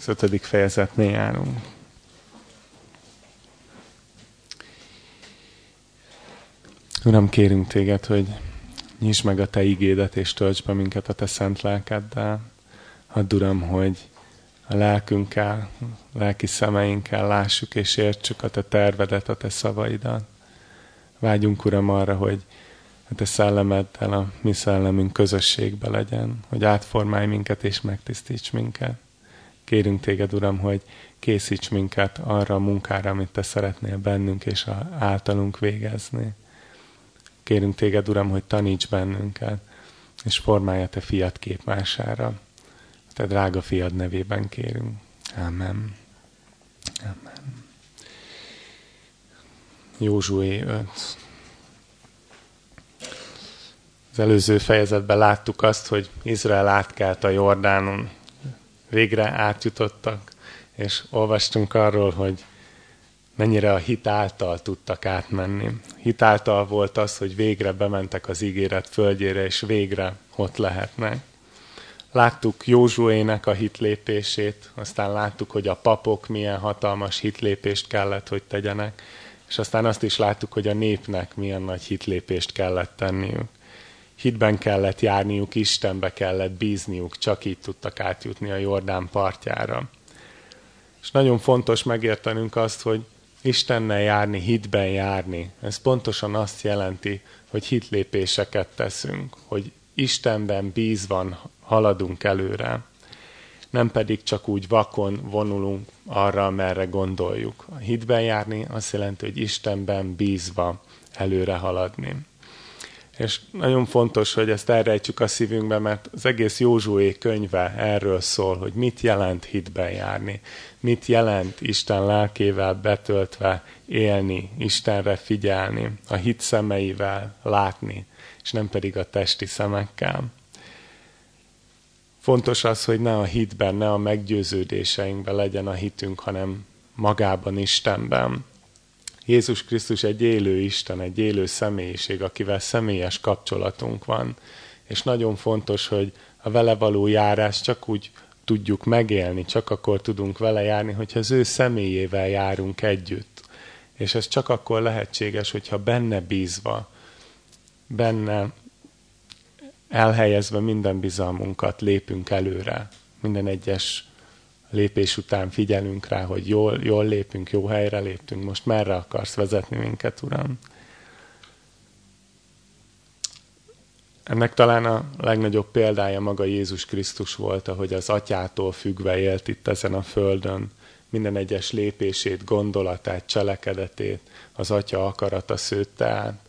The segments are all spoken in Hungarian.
az ötödik fejezetnél járunk. Uram, kérünk téged, hogy nyisd meg a te igédet, és tölts be minket a te szent lelkeddel. Hadd, Uram, hogy a lelkünkkel, a lelki szemeinkkel lássuk és értsük a te tervedet, a te szavaidat. Vágyunk, Uram, arra, hogy a te szellemeddel a mi szellemünk közösségbe legyen, hogy átformálj minket és megtisztíts minket. Kérünk téged, Uram, hogy készíts minket arra a munkára, amit te szeretnél bennünk és általunk végezni. Kérünk téged, Uram, hogy taníts bennünket, és formálja te fiat képmására. Te drága fiad nevében kérünk. Amen. Amen. Józsué 5. Az előző fejezetben láttuk azt, hogy Izrael átkelt a Jordánon. Végre átjutottak, és olvastunk arról, hogy mennyire a hit által tudtak átmenni. Hit által volt az, hogy végre bementek az ígéret földjére, és végre ott lehetnek. Láttuk Józsuének a hitlépését, aztán láttuk, hogy a papok milyen hatalmas hitlépést kellett, hogy tegyenek, és aztán azt is láttuk, hogy a népnek milyen nagy hitlépést kellett tenniük. Hitben kellett járniuk, Istenbe kellett bízniuk, csak így tudtak átjutni a Jordán partjára. És nagyon fontos megértenünk azt, hogy Istennel járni, hitben járni, ez pontosan azt jelenti, hogy hitlépéseket teszünk, hogy Istenben bízvan haladunk előre, nem pedig csak úgy vakon vonulunk arra, merre gondoljuk. A hitben járni azt jelenti, hogy Istenben bízva előre haladni. És nagyon fontos, hogy ezt elrejtsük a szívünkbe, mert az egész Józsué könyve erről szól, hogy mit jelent hitben járni, mit jelent Isten lelkével betöltve élni, Istenre figyelni, a hit szemeivel látni, és nem pedig a testi szemekkel. Fontos az, hogy ne a hitben, ne a meggyőződéseinkben legyen a hitünk, hanem magában Istenben. Jézus Krisztus egy élő Isten, egy élő személyiség, akivel személyes kapcsolatunk van. És nagyon fontos, hogy a vele való járás csak úgy tudjuk megélni, csak akkor tudunk vele járni, hogyha az ő személyével járunk együtt. És ez csak akkor lehetséges, hogyha benne bízva, benne elhelyezve minden bizalmunkat lépünk előre. Minden egyes lépés után figyelünk rá, hogy jól, jól lépünk, jó helyre léptünk, most merre akarsz vezetni minket, Uram? Ennek talán a legnagyobb példája maga Jézus Krisztus volt, ahogy az atyától függve élt itt ezen a földön. Minden egyes lépését, gondolatát, cselekedetét az atya akarata szőtte át.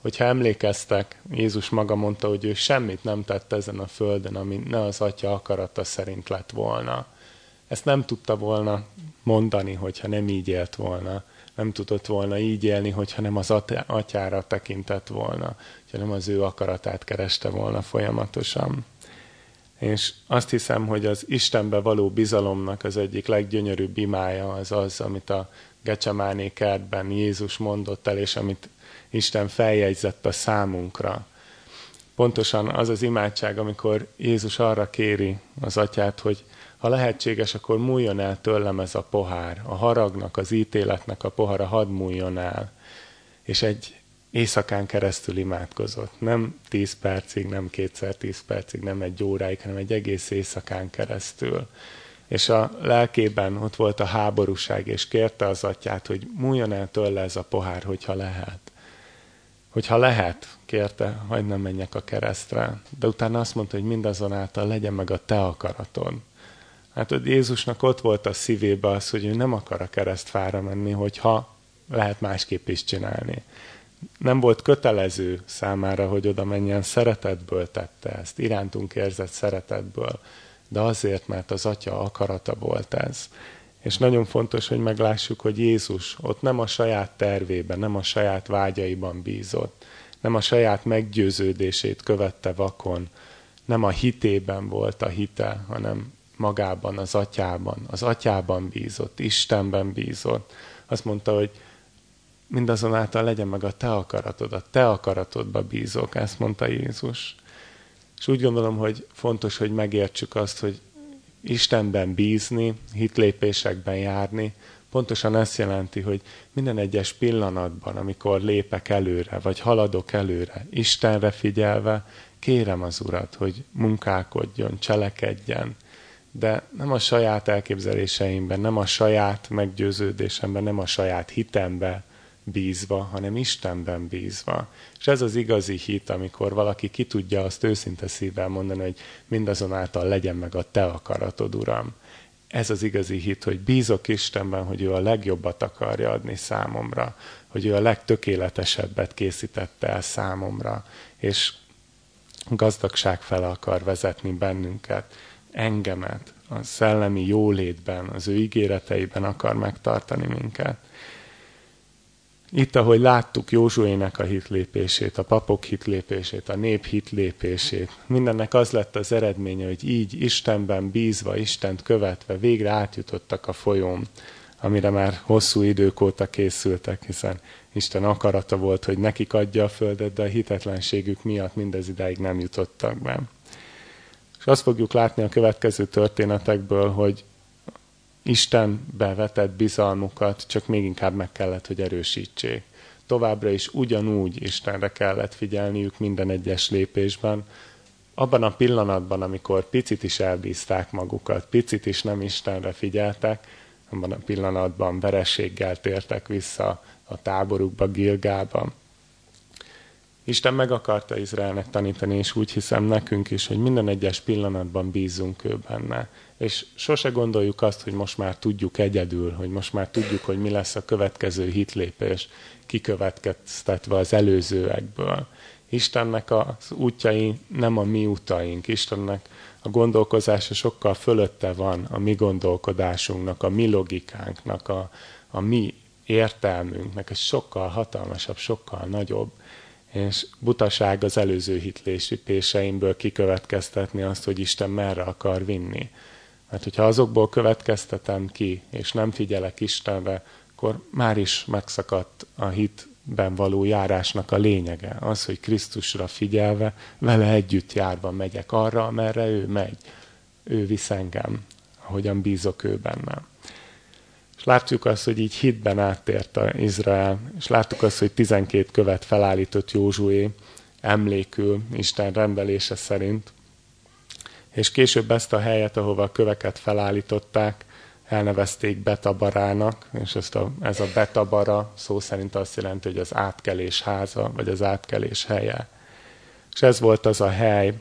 Hogyha emlékeztek, Jézus maga mondta, hogy ő semmit nem tett ezen a földön, ami ne az atya akarata szerint lett volna ezt nem tudta volna mondani, hogyha nem így élt volna. Nem tudott volna így élni, hogyha nem az atyára tekintett volna, hogyha nem az ő akaratát kereste volna folyamatosan. És azt hiszem, hogy az Istenbe való bizalomnak az egyik leggyönyörűbb imája az az, amit a Gecsemáné kertben Jézus mondott el, és amit Isten feljegyzett a számunkra. Pontosan az az imádság, amikor Jézus arra kéri az atyát, hogy ha lehetséges, akkor múljon el tőlem ez a pohár. A haragnak, az ítéletnek a pohara hadd múljon el. És egy éjszakán keresztül imádkozott. Nem tíz percig, nem kétszer tíz percig, nem egy óráig, hanem egy egész éjszakán keresztül. És a lelkében ott volt a háborúság, és kérte az atyát, hogy múljon el tőle ez a pohár, hogyha lehet. Hogyha lehet, kérte, hagyd nem menjek a keresztre. De utána azt mondta, hogy mindazonáltal legyen meg a te akaratod. Hát hogy Jézusnak ott volt a szívébe az, hogy ő nem akar a keresztfára menni, hogyha lehet másképp is csinálni. Nem volt kötelező számára, hogy oda menjen, szeretetből tette ezt, irántunk érzett szeretetből, de azért, mert az atya akarata volt ez. És nagyon fontos, hogy meglássuk, hogy Jézus ott nem a saját tervében, nem a saját vágyaiban bízott, nem a saját meggyőződését követte vakon, nem a hitében volt a hite, hanem magában, az atyában. Az atyában bízott, Istenben bízott. Azt mondta, hogy mindazonáltal legyen meg a te akaratod, a te akaratodba bízok, ezt mondta Jézus. És úgy gondolom, hogy fontos, hogy megértsük azt, hogy Istenben bízni, hitlépésekben járni, pontosan ezt jelenti, hogy minden egyes pillanatban, amikor lépek előre, vagy haladok előre, Istenre figyelve, kérem az Urat, hogy munkálkodjon, cselekedjen, de nem a saját elképzeléseimben, nem a saját meggyőződésemben, nem a saját hitemben bízva, hanem Istenben bízva. És ez az igazi hit, amikor valaki ki tudja azt őszinte szívvel mondani, hogy mindazonáltal legyen meg a te akaratod, Uram. Ez az igazi hit, hogy bízok Istenben, hogy ő a legjobbat akarja adni számomra, hogy ő a legtökéletesebbet készítette el számomra, és gazdagság fel akar vezetni bennünket, engemet, a szellemi jólétben, az ő ígéreteiben akar megtartani minket. Itt, ahogy láttuk Józsuének a hitlépését, a papok hitlépését, a nép hitlépését, mindennek az lett az eredménye, hogy így Istenben bízva, Istent követve végre átjutottak a folyón, amire már hosszú idők óta készültek, hiszen Isten akarata volt, hogy nekik adja a földet, de a hitetlenségük miatt mindez idáig nem jutottak be. Azt fogjuk látni a következő történetekből, hogy Isten bevetett bizalmukat csak még inkább meg kellett, hogy erősítsék. Továbbra is ugyanúgy Istenre kellett figyelniük minden egyes lépésben, abban a pillanatban, amikor picit is elbízták magukat, picit is nem Istenre figyeltek, abban a pillanatban verességgel tértek vissza a táborukba, Gilgában. Isten meg akarta Izraelnek tanítani, és úgy hiszem nekünk is, hogy minden egyes pillanatban bízunk ő benne. És sose gondoljuk azt, hogy most már tudjuk egyedül, hogy most már tudjuk, hogy mi lesz a következő hitlépés, kikövetkeztetve az előzőekből. Istennek az útjai nem a mi utaink, Istennek a gondolkozása sokkal fölötte van a mi gondolkodásunknak, a mi logikánknak, a, a mi értelmünknek, ez sokkal hatalmasabb, sokkal nagyobb és butaság az előző hitlépéseimből kikövetkeztetni azt, hogy Isten merre akar vinni. Mert hogyha azokból következtetem ki, és nem figyelek Istenre, akkor már is megszakadt a hitben való járásnak a lényege. Az, hogy Krisztusra figyelve, vele együtt járva megyek arra, amerre ő megy. Ő visz engem, ahogyan bízok ő bennem. És látjuk azt, hogy így hitben áttért a Izrael, és láttuk azt, hogy 12 követ felállított Józsué emlékül Isten rendelése szerint. És később ezt a helyet, ahova a köveket felállították, elnevezték Betabarának, és ezt a, ez a Betabara szó szerint azt jelenti, hogy az átkelés háza, vagy az átkelés helye. És ez volt az a hely,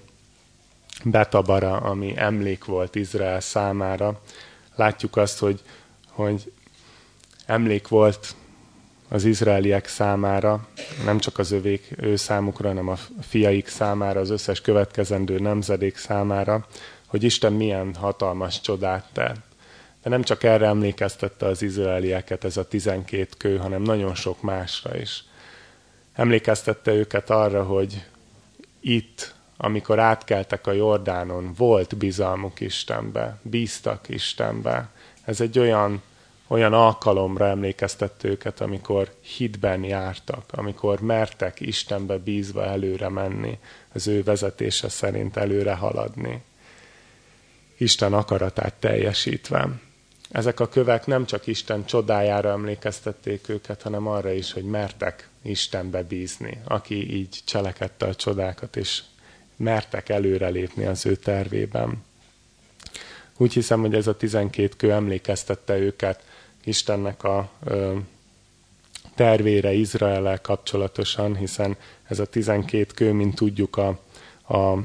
Betabara, ami emlék volt Izrael számára. Látjuk azt, hogy hogy emlék volt az izraeliek számára, nem csak az övék ő számukra, hanem a fiaik számára, az összes következendő nemzedék számára, hogy Isten milyen hatalmas csodát tett. De nem csak erre emlékeztette az izraelieket ez a tizenkét kő, hanem nagyon sok másra is. Emlékeztette őket arra, hogy itt, amikor átkeltek a Jordánon, volt bizalmuk Istenbe, bíztak Istenbe, ez egy olyan, olyan alkalomra emlékeztett őket, amikor hitben jártak, amikor mertek Istenbe bízva előre menni, az ő vezetése szerint előre haladni. Isten akaratát teljesítve. Ezek a kövek nem csak Isten csodájára emlékeztették őket, hanem arra is, hogy mertek Istenbe bízni, aki így cselekedte a csodákat, és mertek előrelépni az ő tervében. Úgy hiszem, hogy ez a 12 kő emlékeztette őket Istennek a ö, tervére Izrael kapcsolatosan, hiszen ez a 12 kő, mint tudjuk, a, a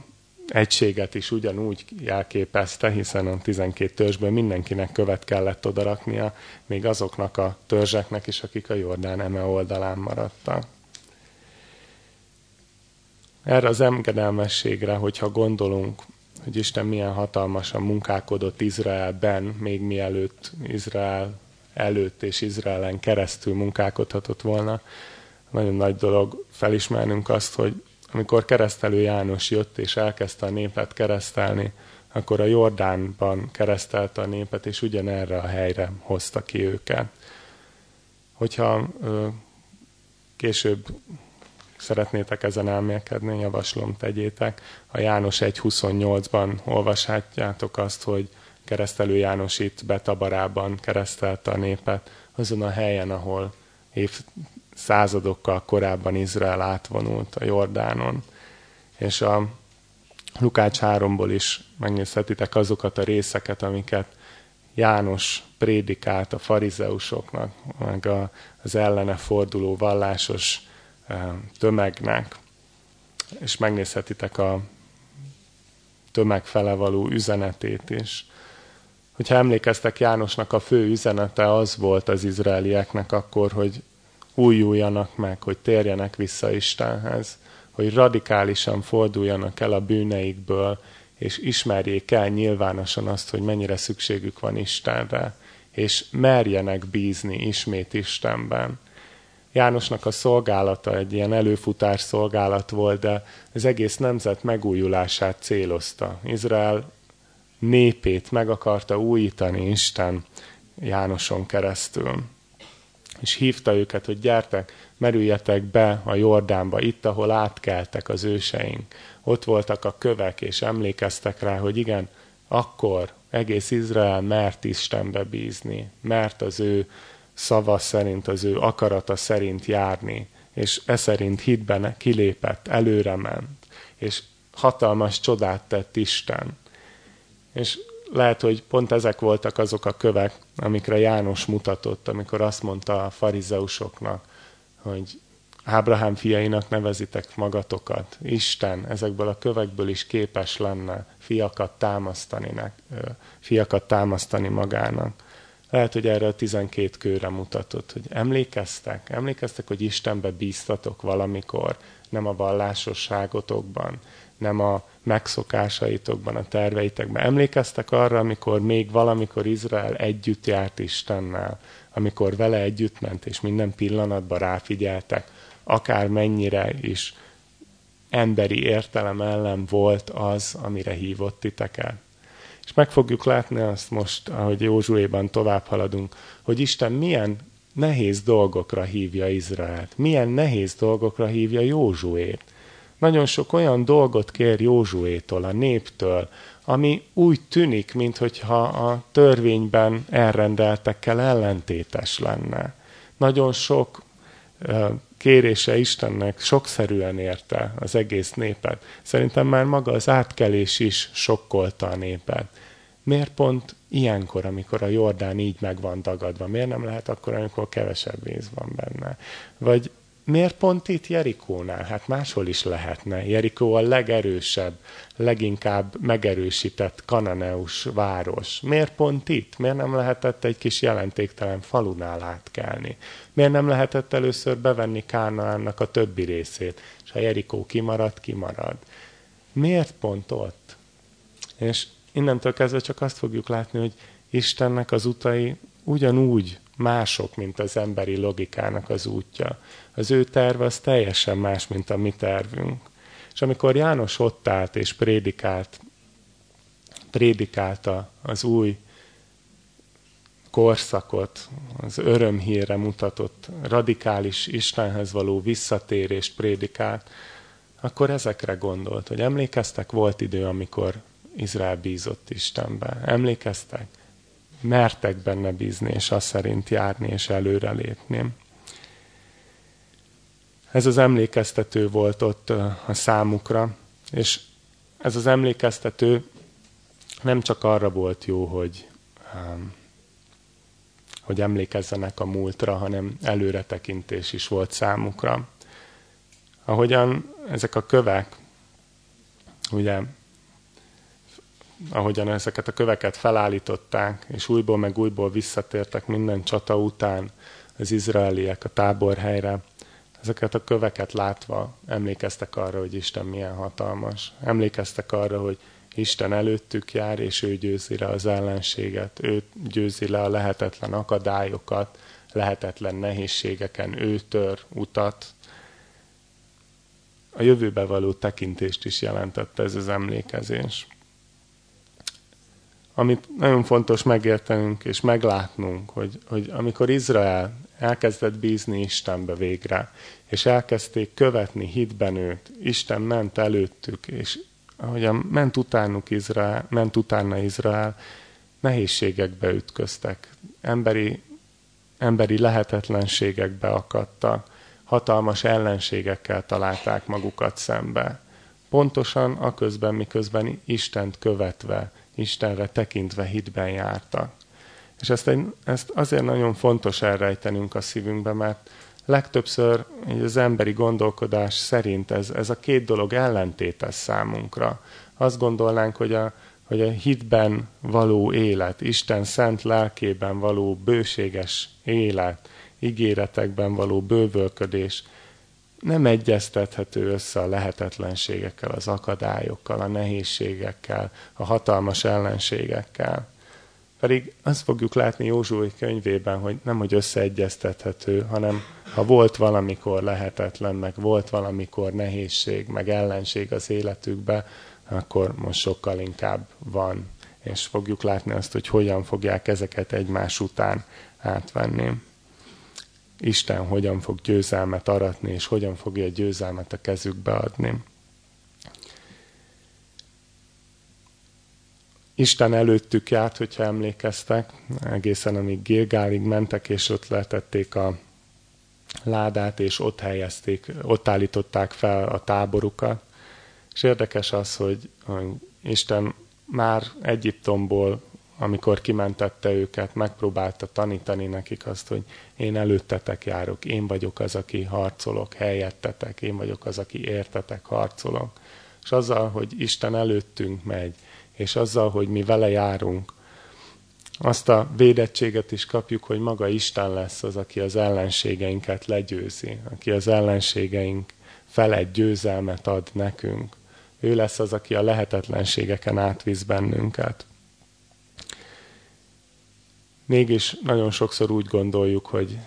egységet is ugyanúgy jelképezte, hiszen a 12 törzsből mindenkinek követ kellett odaraknia, még azoknak a törzseknek is, akik a Jordán eme oldalán maradtak. Erre az engedelmességre, hogyha gondolunk, hogy Isten milyen hatalmasan munkálkodott Izraelben, még mielőtt Izrael előtt és Izraelen keresztül munkálkodhatott volna. Nagyon nagy dolog felismernünk azt, hogy amikor keresztelő János jött és elkezdte a népet keresztelni, akkor a Jordánban keresztelte a népet, és ugyanerre a helyre hozta ki őket. Hogyha ö, később szeretnétek ezen elmélkedni, javaslom tegyétek. A János 1.28-ban olvashatjátok azt, hogy keresztelő János itt Betabarában keresztelte a népet, azon a helyen, ahol évszázadokkal korábban Izrael átvonult a Jordánon. És a Lukács 3-ból is megnézhetitek azokat a részeket, amiket János prédikált a farizeusoknak, meg az ellene forduló vallásos tömegnek. És megnézhetitek a tömeg fele való üzenetét is. Hogyha emlékeztek, Jánosnak a fő üzenete az volt az izraelieknek akkor, hogy újuljanak meg, hogy térjenek vissza Istenhez, hogy radikálisan forduljanak el a bűneikből, és ismerjék el nyilvánosan azt, hogy mennyire szükségük van Istenre, és merjenek bízni ismét Istenben. Jánosnak a szolgálata egy ilyen előfutás szolgálat volt, de az egész nemzet megújulását célozta. Izrael népét meg akarta újítani Isten Jánoson keresztül. És hívta őket, hogy gyertek, merüljetek be a Jordánba, itt, ahol átkeltek az őseink. Ott voltak a kövek, és emlékeztek rá, hogy igen, akkor egész Izrael mert Istenbe bízni, mert az ő szava szerint, az ő akarata szerint járni, és e szerint hitben kilépett, előre ment, és hatalmas csodát tett Isten. És lehet, hogy pont ezek voltak azok a kövek, amikre János mutatott, amikor azt mondta a farizeusoknak, hogy Ábrahám fiainak nevezitek magatokat. Isten ezekből a kövekből is képes lenne fiakat támasztani, fiakat támasztani magának. Lehet, hogy erre a 12 kőre mutatott, hogy emlékeztek, emlékeztek, hogy Istenbe bíztatok valamikor, nem a vallásosságotokban, nem a megszokásaitokban, a terveitekben. Emlékeztek arra, amikor még valamikor Izrael együtt járt Istennel, amikor vele együtt ment, és minden pillanatban ráfigyeltek, akár mennyire is emberi értelem ellen volt az, amire hívott titeket. És meg fogjuk látni azt most, ahogy Józsuéban tovább haladunk, hogy Isten milyen nehéz dolgokra hívja Izraelt, milyen nehéz dolgokra hívja Józsuét. Nagyon sok olyan dolgot kér Józsuétól, a néptől, ami úgy tűnik, mintha a törvényben elrendeltekkel ellentétes lenne. Nagyon sok kérése Istennek sokszerűen érte az egész népet. Szerintem már maga az átkelés is sokkolta a népet. Miért pont ilyenkor, amikor a Jordán így meg van dagadva? Miért nem lehet akkor, amikor kevesebb víz van benne? Vagy miért pont itt Jerikónál? Hát máshol is lehetne. Jerikó a legerősebb, leginkább megerősített kananeus város. Miért pont itt? Miért nem lehetett egy kis jelentéktelen falunál átkelni? Miért nem lehetett először bevenni Kánaánnak a többi részét? És ha Jerikó kimarad, kimarad. Miért pont ott? És innentől kezdve csak azt fogjuk látni, hogy Istennek az utai ugyanúgy mások, mint az emberi logikának az útja. Az ő terve az teljesen más, mint a mi tervünk. És amikor János ott állt és prédikált, prédikálta az új korszakot, az örömhírre mutatott radikális Istenhez való visszatérést prédikált, akkor ezekre gondolt, hogy emlékeztek, volt idő, amikor Izrael bízott Istenbe. Emlékeztek? Mertek benne bízni, és azt szerint járni, és előrelépni. Ez az emlékeztető volt ott a számukra, és ez az emlékeztető nem csak arra volt jó, hogy, hogy emlékezzenek a múltra, hanem előretekintés is volt számukra. Ahogyan ezek a kövek, ugye, ahogyan ezeket a köveket felállították, és újból meg újból visszatértek minden csata után az izraeliek a táborhelyre, ezeket a köveket látva emlékeztek arra, hogy Isten milyen hatalmas. Emlékeztek arra, hogy Isten előttük jár, és ő győzi le az ellenséget, ő győzi le a lehetetlen akadályokat, lehetetlen nehézségeken, ő tör utat. A jövőbe való tekintést is jelentette ez az emlékezés. Amit nagyon fontos megértenünk és meglátnunk, hogy, hogy amikor Izrael elkezdett bízni Istenbe végre, és elkezdték követni hitben őt. Isten ment előttük, és ahogyan ment utánuk Izrael, ment utána Izrael, nehézségekbe ütköztek, emberi, emberi lehetetlenségekbe akadtak, hatalmas ellenségekkel találták magukat szembe. Pontosan aközben, miközben Istent követve, Istenre tekintve hitben jártak. És ezt, egy, ezt azért nagyon fontos elrejtenünk a szívünkbe, mert legtöbbször az emberi gondolkodás szerint ez, ez a két dolog ellentétes számunkra. Azt gondolnánk, hogy a, hogy a hitben való élet, Isten szent lelkében való bőséges élet, ígéretekben való bővölködés nem egyeztethető össze a lehetetlenségekkel, az akadályokkal, a nehézségekkel, a hatalmas ellenségekkel. Pedig azt fogjuk látni Józsué könyvében, hogy nem, hogy összeegyeztethető, hanem ha volt valamikor lehetetlen, meg volt valamikor nehézség, meg ellenség az életükbe, akkor most sokkal inkább van. És fogjuk látni azt, hogy hogyan fogják ezeket egymás után átvenni. Isten hogyan fog győzelmet aratni, és hogyan fogja a győzelmet a kezükbe adni. Isten előttük járt, hogyha emlékeztek, egészen amíg Gilgálig mentek, és ott letették a ládát, és ott helyezték, ott állították fel a táborukat. És érdekes az, hogy, Isten már Egyiptomból, amikor kimentette őket, megpróbálta tanítani nekik azt, hogy én előttetek járok, én vagyok az, aki harcolok helyettetek, én vagyok az, aki értetek harcolok. És azzal, hogy Isten előttünk megy, és azzal, hogy mi vele járunk, azt a védettséget is kapjuk, hogy maga Isten lesz az, aki az ellenségeinket legyőzi, aki az ellenségeink felett győzelmet ad nekünk. Ő lesz az, aki a lehetetlenségeken átvisz bennünket. Mégis nagyon sokszor úgy gondoljuk, hogy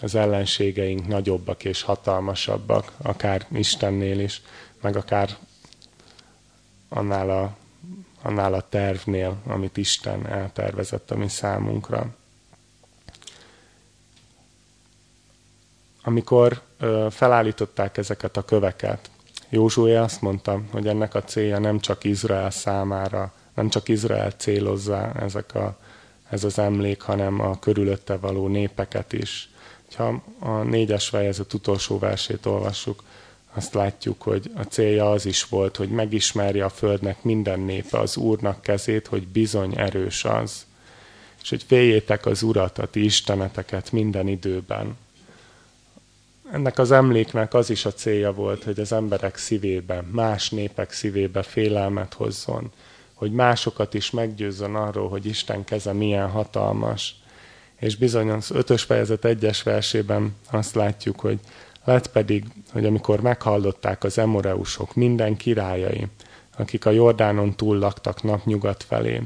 az ellenségeink nagyobbak és hatalmasabbak, akár Istennél is, meg akár annál a annál a tervnél, amit Isten eltervezett a mi számunkra. Amikor ö, felállították ezeket a köveket, Józsué azt mondta, hogy ennek a célja nem csak Izrael számára, nem csak Izrael célozza ezek a, ez az emlék, hanem a körülötte való népeket is. Ha a négyes fejezet utolsó versét olvassuk, azt látjuk, hogy a célja az is volt, hogy megismerje a földnek minden népe az Úrnak kezét, hogy bizony erős az, és hogy féljétek az Urat, a ti isteneteket minden időben. Ennek az emléknek az is a célja volt, hogy az emberek szívében, más népek szívébe félelmet hozzon, hogy másokat is meggyőzzön arról, hogy Isten keze milyen hatalmas. És bizony az ötös fejezet egyes versében azt látjuk, hogy lett pedig, hogy amikor meghallották az emoreusok minden királyai, akik a Jordánon túl laktak napnyugat felé,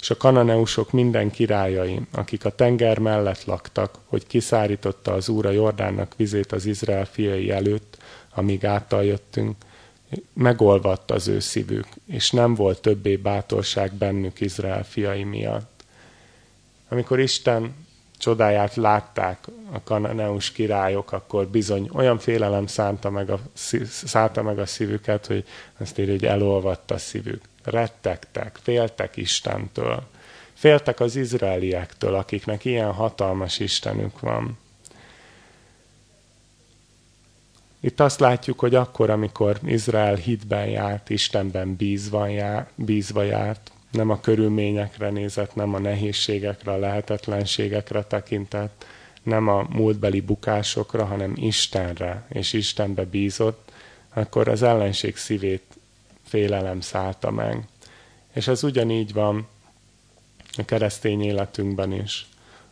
és a kananeusok minden királyai, akik a tenger mellett laktak, hogy kiszárította az Úr a Jordánnak vizét az Izrael fiai előtt, amíg által jöttünk, megolvadt az ő szívük, és nem volt többé bátorság bennük Izrael fiai miatt. Amikor Isten csodáját látták a kananeus királyok, akkor bizony olyan félelem szánta meg a, szánta meg a szívüket, hogy azt írja, hogy elolvadt a szívük. Rettegtek, féltek Istentől. Féltek az izraeliektől, akiknek ilyen hatalmas Istenük van. Itt azt látjuk, hogy akkor, amikor Izrael hitben járt, Istenben bízva, járt, bízva járt, nem a körülményekre nézett, nem a nehézségekre, a lehetetlenségekre tekintett, nem a múltbeli bukásokra, hanem Istenre, és Istenbe bízott, akkor az ellenség szívét félelem szállta meg. És ez ugyanígy van a keresztény életünkben is.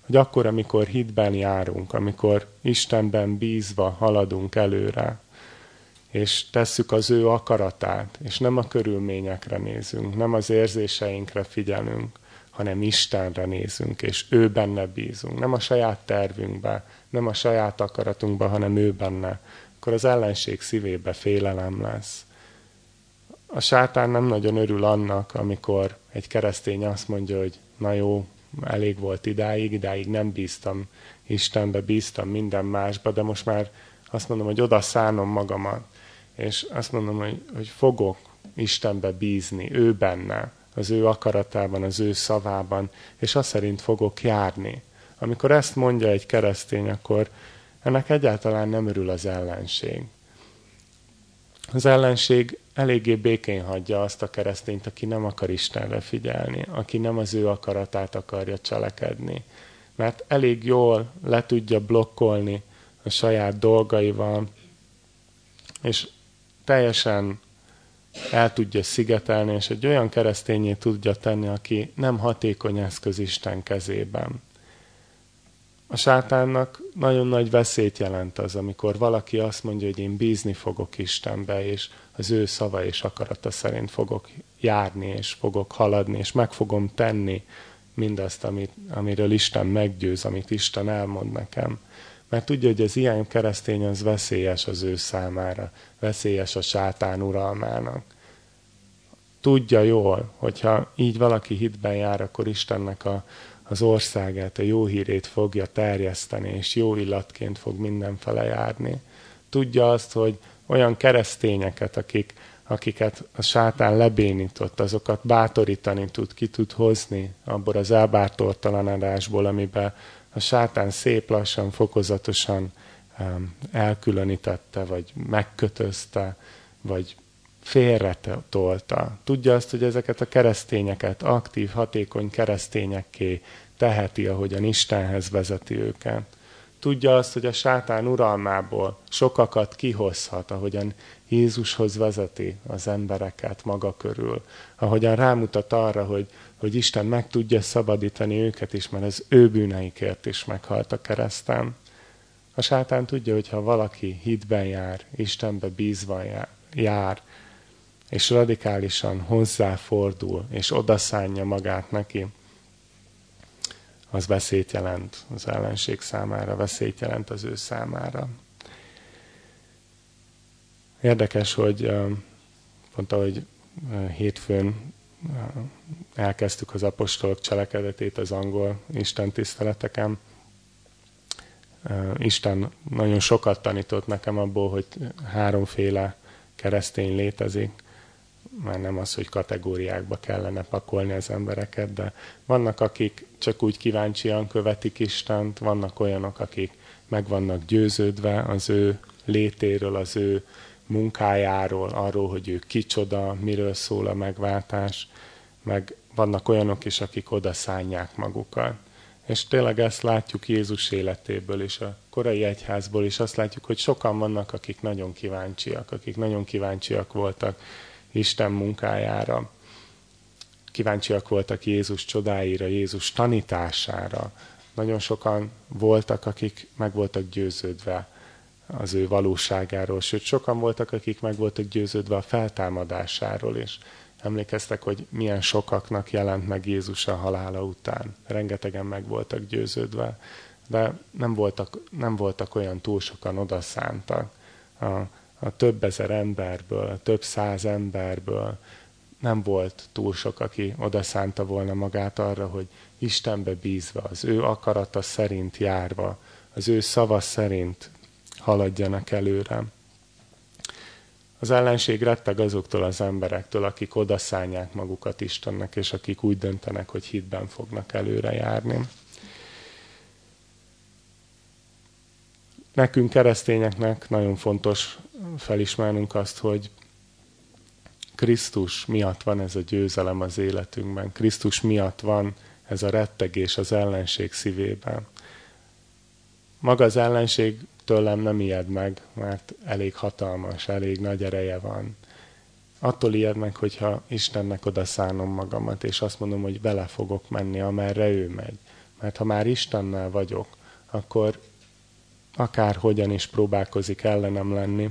Hogy akkor, amikor hitben járunk, amikor Istenben bízva haladunk előre, és tesszük az ő akaratát, és nem a körülményekre nézünk, nem az érzéseinkre figyelünk, hanem Istenre nézünk, és ő benne bízunk. Nem a saját tervünkbe, nem a saját akaratunkba, hanem ő benne. Akkor az ellenség szívébe félelem lesz. A sátán nem nagyon örül annak, amikor egy keresztény azt mondja, hogy na jó, elég volt idáig, idáig nem bíztam Istenbe, bíztam minden másba, de most már azt mondom, hogy oda szánom magamat és azt mondom, hogy, hogy fogok Istenbe bízni, ő benne, az ő akaratában, az ő szavában, és azt szerint fogok járni. Amikor ezt mondja egy keresztény, akkor ennek egyáltalán nem örül az ellenség. Az ellenség eléggé békén hagyja azt a keresztényt, aki nem akar Istenre figyelni, aki nem az ő akaratát akarja cselekedni. Mert elég jól le tudja blokkolni a saját dolgaival, és teljesen el tudja szigetelni, és egy olyan keresztényé tudja tenni, aki nem hatékony eszköz Isten kezében. A sátánnak nagyon nagy veszélyt jelent az, amikor valaki azt mondja, hogy én bízni fogok Istenbe, és az ő szava és akarata szerint fogok járni, és fogok haladni, és meg fogom tenni mindazt, amit, amiről Isten meggyőz, amit Isten elmond nekem. Mert tudja, hogy az ilyen keresztény az veszélyes az ő számára, veszélyes a sátán uralmának. Tudja jól, hogyha így valaki hitben jár, akkor Istennek a, az országát, a jó hírét fogja terjeszteni, és jó illatként fog mindenfele járni. Tudja azt, hogy olyan keresztényeket, akik, akiket a sátán lebénított, azokat bátorítani tud, ki tud hozni abból az elbátortalanodásból, amiben a sátán szép lassan, fokozatosan um, elkülönítette, vagy megkötözte, vagy félretolta. Tudja azt, hogy ezeket a keresztényeket aktív, hatékony keresztényekké teheti, ahogyan Istenhez vezeti őket. Tudja azt, hogy a sátán uralmából sokakat kihozhat, ahogyan Jézushoz vezeti az embereket maga körül. Ahogyan rámutat arra, hogy, hogy Isten meg tudja szabadítani őket is, mert az ő bűneikért is meghalt a kereszten. A sátán tudja, hogy ha valaki hitben jár, Istenbe bízva jár, és radikálisan hozzáfordul, és odaszánja magát neki, az veszélyt jelent az ellenség számára, veszélyt jelent az ő számára. Érdekes, hogy pont ahogy hétfőn elkezdtük az apostolok cselekedetét az angol Isten tiszteleteken, Isten nagyon sokat tanított nekem abból, hogy háromféle keresztény létezik már nem az, hogy kategóriákba kellene pakolni az embereket, de vannak, akik csak úgy kíváncsian követik Istent, vannak olyanok, akik meg vannak győződve az ő létéről, az ő munkájáról, arról, hogy ő kicsoda, miről szól a megváltás, meg vannak olyanok is, akik oda szánják magukat. És tényleg ezt látjuk Jézus életéből és a korai egyházból is, azt látjuk, hogy sokan vannak, akik nagyon kíváncsiak, akik nagyon kíváncsiak voltak Isten munkájára. Kíváncsiak voltak Jézus csodáira, Jézus tanítására. Nagyon sokan voltak, akik meg voltak győződve az ő valóságáról, sőt sokan voltak, akik meg voltak győződve a feltámadásáról is. Emlékeztek, hogy milyen sokaknak jelent meg Jézus a halála után. Rengetegen meg voltak győződve, de nem voltak, nem voltak olyan túl sokan odaszántak. A, a több ezer emberből, több száz emberből nem volt túl sok, aki odaszánta volna magát arra, hogy Istenbe bízva, az ő akarata szerint járva, az ő szava szerint haladjanak előre. Az ellenség retteg azoktól az emberektől, akik odaszánják magukat Istennek, és akik úgy döntenek, hogy hitben fognak előre járni. Nekünk keresztényeknek nagyon fontos felismernünk azt, hogy Krisztus miatt van ez a győzelem az életünkben. Krisztus miatt van ez a rettegés az ellenség szívében. Maga az ellenség tőlem nem ijed meg, mert elég hatalmas, elég nagy ereje van. Attól ijed meg, hogyha Istennek oda szánom magamat, és azt mondom, hogy bele fogok menni, amerre ő megy. Mert ha már Istennel vagyok, akkor akárhogyan is próbálkozik ellenem lenni,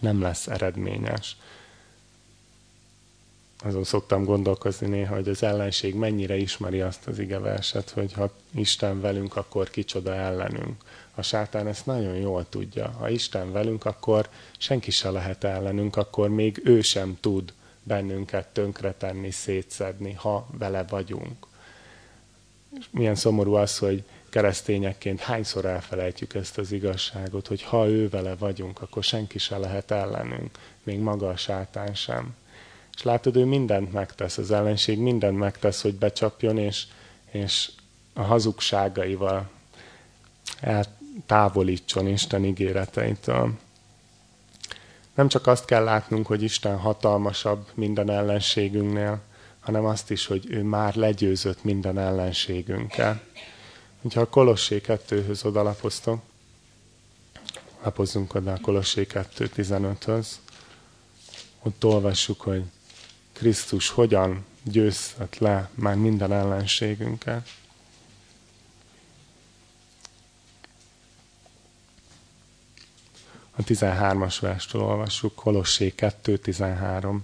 nem lesz eredményes. Azon szoktam gondolkozni néha, hogy az ellenség mennyire ismeri azt az igeverset, hogy ha Isten velünk, akkor kicsoda ellenünk. A sátán ezt nagyon jól tudja. Ha Isten velünk, akkor senki se lehet ellenünk, akkor még ő sem tud bennünket tönkretenni, szétszedni, ha vele vagyunk. És milyen szomorú az, hogy keresztényekként hányszor elfelejtjük ezt az igazságot, hogy ha ő vele vagyunk, akkor senki se lehet ellenünk, még maga a sátán sem. És látod, ő mindent megtesz, az ellenség mindent megtesz, hogy becsapjon, és, és a hazugságaival eltávolítson Isten ígéreteitől. Nem csak azt kell látnunk, hogy Isten hatalmasabb minden ellenségünknél, hanem azt is, hogy ő már legyőzött minden ellenségünkkel. Hogyha a Kolossé 2-höz odalapoztok, lapozzunk oda a Kolossé 2.15-höz, ott olvassuk, hogy Krisztus hogyan győzhet le már minden ellenségünket. A 13-as verstől olvassuk, Kolossé 2.13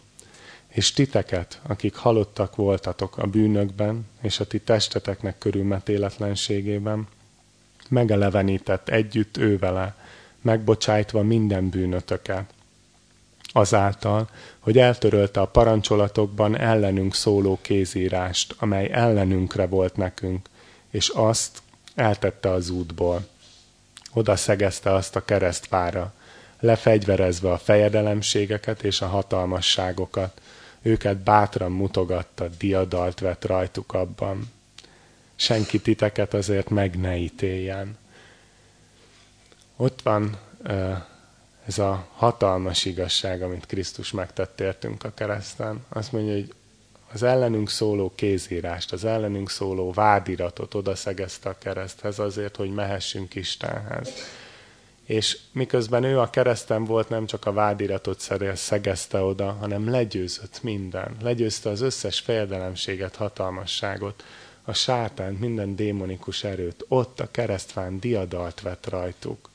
és titeket, akik halottak voltatok a bűnökben és a ti testeteknek körülmetéletlenségében, megelevenített együtt ő vele, megbocsájtva minden bűnötöket. Azáltal, hogy eltörölte a parancsolatokban ellenünk szóló kézírást, amely ellenünkre volt nekünk, és azt eltette az útból. Oda szegezte azt a keresztfára, lefegyverezve a fejedelemségeket és a hatalmasságokat, őket bátran mutogatta, diadalt vett rajtuk abban. Senki titeket azért meg ne ítéljen. Ott van ez a hatalmas igazság, amit Krisztus megtett értünk a kereszten. Azt mondja, hogy az ellenünk szóló kézírást, az ellenünk szóló vádiratot oda szegezte a kereszthez azért, hogy mehessünk Istenhez és miközben ő a kereszten volt, nem csak a vádiratot szegezte oda, hanem legyőzött minden. Legyőzte az összes fejedelemséget, hatalmasságot, a sátánt, minden démonikus erőt. Ott a keresztfán diadalt vett rajtuk.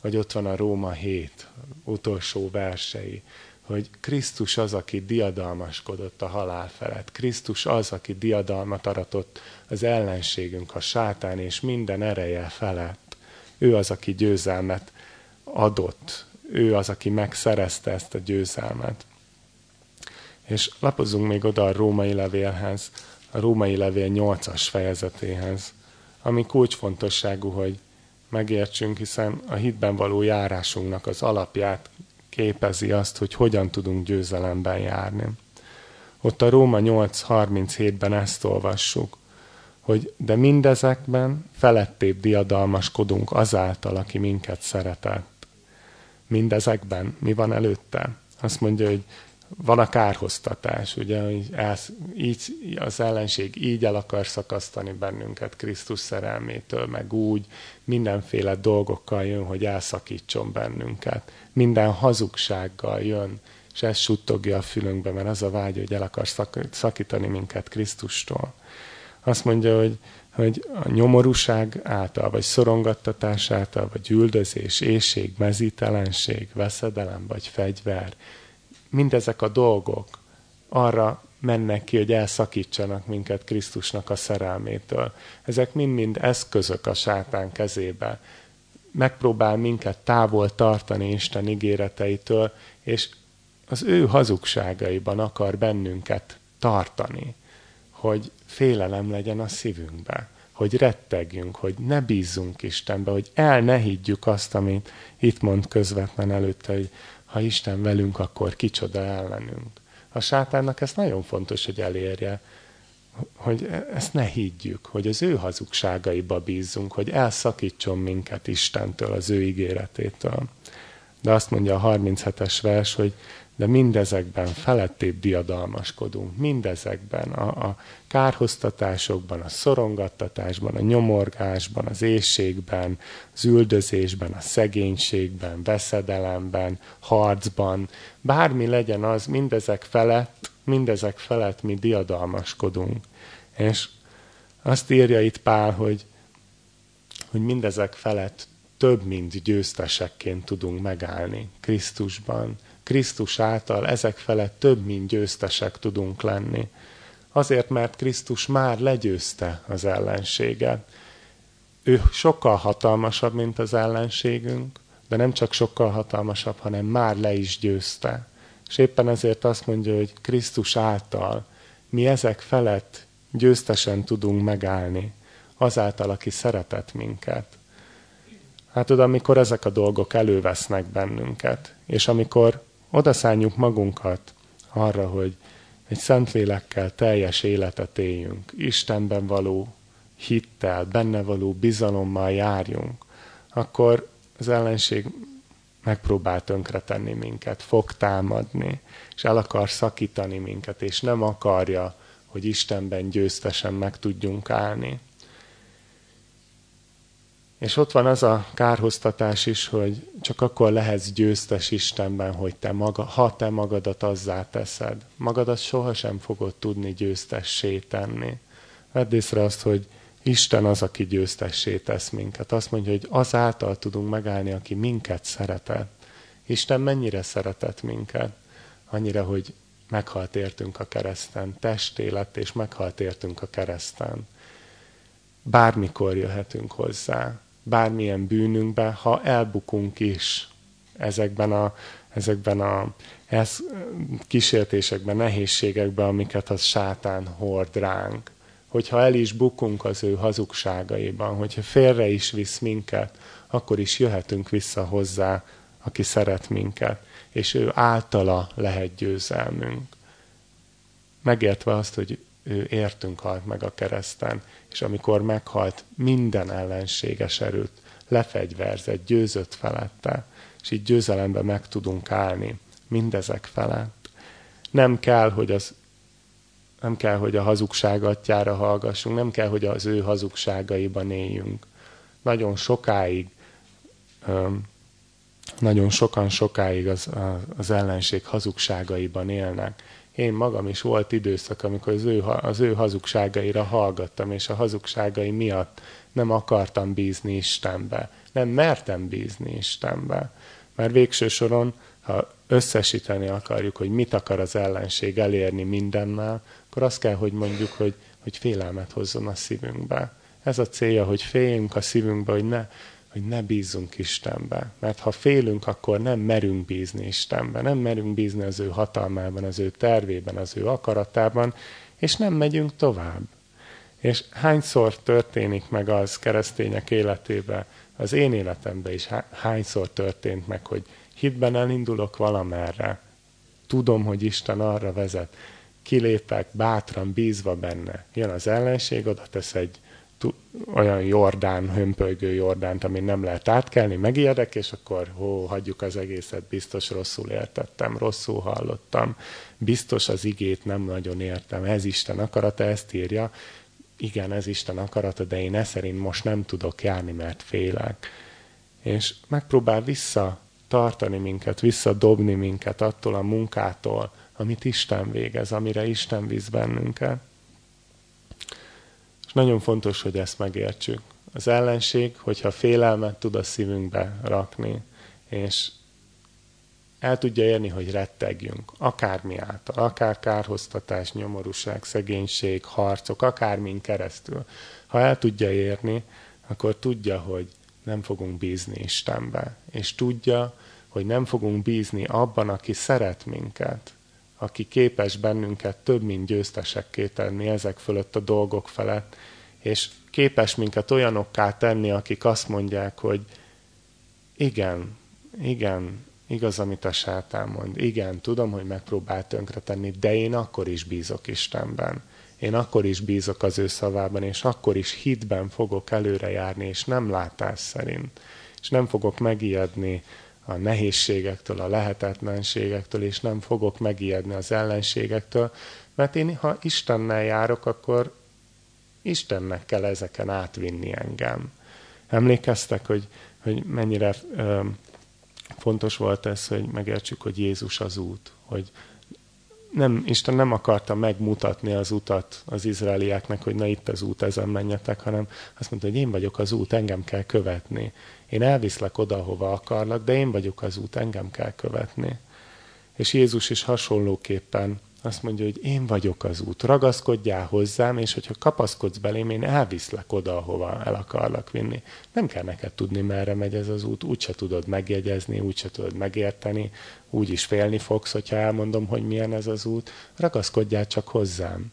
Vagy ott van a Róma 7 utolsó versei, hogy Krisztus az, aki diadalmaskodott a halál felett. Krisztus az, aki diadalmat aratott az ellenségünk, a sátán és minden ereje felett. Ő az, aki győzelmet adott. Ő az, aki megszerezte ezt a győzelmet. És lapozzunk még oda a római levélhez, a római levél 8-as fejezetéhez, ami kulcsfontosságú, hogy megértsünk, hiszen a hitben való járásunknak az alapját képezi azt, hogy hogyan tudunk győzelemben járni. Ott a Róma 8.37-ben ezt olvassuk hogy de mindezekben felettébb diadalmaskodunk azáltal, aki minket szeretett. Mindezekben mi van előtte? Azt mondja, hogy van a kárhoztatás, ugye, hogy elsz, így, az ellenség így el akar szakasztani bennünket Krisztus szerelmétől, meg úgy mindenféle dolgokkal jön, hogy elszakítson bennünket. Minden hazugsággal jön, és ez suttogja a fülünkbe, mert az a vágy, hogy el akar szakítani minket Krisztustól. Azt mondja, hogy, hogy a nyomorúság által, vagy szorongattatás által, vagy üldözés, éjség, mezítelenség, veszedelem, vagy fegyver, mindezek a dolgok arra mennek ki, hogy elszakítsanak minket Krisztusnak a szerelmétől. Ezek mind-mind eszközök a sátán kezébe. Megpróbál minket távol tartani Isten ígéreteitől, és az ő hazugságaiban akar bennünket tartani hogy félelem legyen a szívünkbe, hogy rettegjünk, hogy ne bízzunk Istenbe, hogy el ne higgyük azt, amit itt mond közvetlen előtte, hogy ha Isten velünk, akkor kicsoda ellenünk. A sátánnak ez nagyon fontos, hogy elérje, hogy ezt ne higgyük, hogy az ő hazugságaiba bízzunk, hogy elszakítson minket Istentől, az ő ígéretétől. De azt mondja a 37-es vers, hogy de mindezekben felettébb diadalmaskodunk, mindezekben, a, a kárhoztatásokban, a szorongattatásban, a nyomorgásban, az éjségben, az üldözésben, a szegénységben, veszedelemben, harcban, bármi legyen az, mindezek felett, mindezek felett mi diadalmaskodunk. És azt írja itt Pál, hogy, hogy mindezek felett több, mint győztesekként tudunk megállni Krisztusban, Krisztus által ezek felett több, mint győztesek tudunk lenni. Azért, mert Krisztus már legyőzte az ellenséget. Ő sokkal hatalmasabb, mint az ellenségünk, de nem csak sokkal hatalmasabb, hanem már le is győzte. És éppen ezért azt mondja, hogy Krisztus által mi ezek felett győztesen tudunk megállni, azáltal, aki szeretett minket. Hát tudod, amikor ezek a dolgok elővesznek bennünket, és amikor odaszálljuk magunkat arra, hogy egy szentlélekkel teljes életet éljünk, Istenben való hittel, benne való bizalommal járjunk, akkor az ellenség megpróbál tönkretenni minket, fog támadni, és el akar szakítani minket, és nem akarja, hogy Istenben győztesen meg tudjunk állni. És ott van az a kárhoztatás is, hogy csak akkor lehetsz győztes Istenben, hogy te maga, ha te magadat azzá teszed. Magadat sohasem fogod tudni győztessé tenni. Vedd észre azt, hogy Isten az, aki győztessé tesz minket. Azt mondja, hogy azáltal tudunk megállni, aki minket szeretett. Isten mennyire szeretett minket? Annyira, hogy meghalt értünk a kereszten. Testé lett, és meghalt értünk a kereszten. Bármikor jöhetünk hozzá bármilyen bűnünkbe, ha elbukunk is ezekben a, ezekben a ez, kísértésekben, nehézségekben, amiket az sátán hord ránk. Hogyha el is bukunk az ő hazugságaiban, hogyha félre is visz minket, akkor is jöhetünk vissza hozzá, aki szeret minket, és ő általa lehet győzelmünk. Megértve azt, hogy ő értünk halt meg a kereszten, és amikor meghalt, minden ellenséges erőt lefegyverzett, győzött felette, és így győzelembe meg tudunk állni mindezek felett. Nem kell, hogy az nem kell, hogy a hazugság atyára hallgassunk, nem kell, hogy az ő hazugságaiban éljünk. Nagyon sokáig, nagyon sokan sokáig az, az ellenség hazugságaiban élnek én magam is volt időszak, amikor az ő, az ő hazugságaira hallgattam, és a hazugságai miatt nem akartam bízni Istenbe. Nem mertem bízni Istenbe. Mert végső soron, ha összesíteni akarjuk, hogy mit akar az ellenség elérni mindennel, akkor azt kell, hogy mondjuk, hogy, hogy félelmet hozzon a szívünkbe. Ez a célja, hogy féljünk a szívünkbe, hogy ne, hogy ne bízzunk Istenbe. Mert ha félünk, akkor nem merünk bízni Istenbe, nem merünk bízni az ő hatalmában, az ő tervében, az ő akaratában, és nem megyünk tovább. És hányszor történik meg az keresztények életébe, az én életemben is hányszor történt meg, hogy hitben elindulok valamerre, tudom, hogy Isten arra vezet, kilépek bátran, bízva benne. Jön az ellenség, oda tesz egy olyan jordán, hömpölygő jordánt, amin nem lehet átkelni, megijedek, és akkor hó, hagyjuk az egészet, biztos rosszul értettem, rosszul hallottam, biztos az igét nem nagyon értem, ez Isten akarata, ezt írja, igen, ez Isten akarata, de én e szerint most nem tudok járni, mert félek. És megpróbál vissza tartani minket, visszadobni minket attól a munkától, amit Isten végez, amire Isten visz bennünket. És nagyon fontos, hogy ezt megértsük. Az ellenség, hogyha félelmet tud a szívünkbe rakni, és el tudja érni, hogy rettegjünk, akármi által, akár kárhoztatás, nyomorúság, szegénység, harcok, akármin keresztül. Ha el tudja érni, akkor tudja, hogy nem fogunk bízni Istenbe, és tudja, hogy nem fogunk bízni abban, aki szeret minket, aki képes bennünket több, mint győztesekké tenni ezek fölött a dolgok felett, és képes minket olyanokká tenni, akik azt mondják, hogy igen, igen, igaz, amit a sátán mond. Igen, tudom, hogy megpróbál tönkretenni, de én akkor is bízok Istenben. Én akkor is bízok az ő szavában, és akkor is hitben fogok előre járni, és nem látás szerint. És nem fogok megijedni a nehézségektől, a lehetetlenségektől, és nem fogok megijedni az ellenségektől, mert én, ha Istennel járok, akkor Istennek kell ezeken átvinni engem. Emlékeztek, hogy, hogy mennyire ö, fontos volt ez, hogy megértsük, hogy Jézus az út, hogy nem, Isten nem akarta megmutatni az utat az izraelieknek, hogy na itt az út, ezen menjetek, hanem azt mondta, hogy én vagyok az út, engem kell követni. Én elviszlek oda, hova akarlak, de én vagyok az út, engem kell követni. És Jézus is hasonlóképpen azt mondja, hogy én vagyok az út, ragaszkodjál hozzám, és hogyha kapaszkodsz belém, én elviszlek oda, ahova el akarlak vinni. Nem kell neked tudni, merre megy ez az út, úgyse tudod megjegyezni, úgyse tudod megérteni, úgy is félni fogsz, hogyha elmondom, hogy milyen ez az út, ragaszkodjál csak hozzám.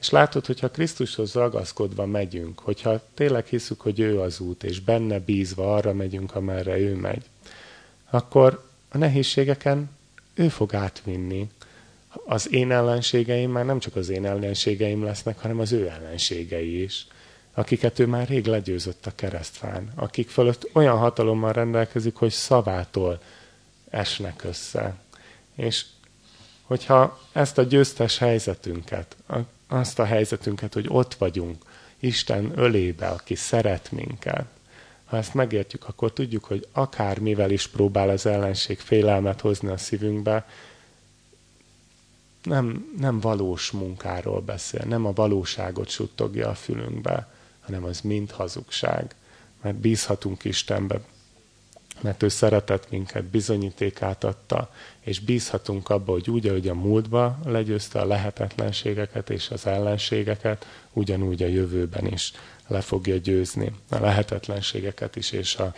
És látod, hogyha Krisztushoz ragaszkodva megyünk, hogyha tényleg hiszük, hogy ő az út, és benne bízva arra megyünk, amerre ő megy, akkor a nehézségeken ő fog átvinni. az én ellenségeim már nem csak az én ellenségeim lesznek, hanem az ő ellenségei is, akiket ő már rég legyőzött a keresztfán, akik fölött olyan hatalommal rendelkezik, hogy szavától esnek össze. És hogyha ezt a győztes helyzetünket, azt a helyzetünket, hogy ott vagyunk Isten ölébe, aki szeret minket, ha ezt megértjük, akkor tudjuk, hogy akármivel is próbál az ellenség félelmet hozni a szívünkbe, nem, nem valós munkáról beszél, nem a valóságot suttogja a fülünkbe, hanem az mind hazugság. Mert bízhatunk Istenbe, mert ő szeretett minket, bizonyítékát adta, és bízhatunk abba, hogy úgy, ahogy a múltba legyőzte a lehetetlenségeket és az ellenségeket, ugyanúgy a jövőben is le fogja győzni a lehetetlenségeket is, és a,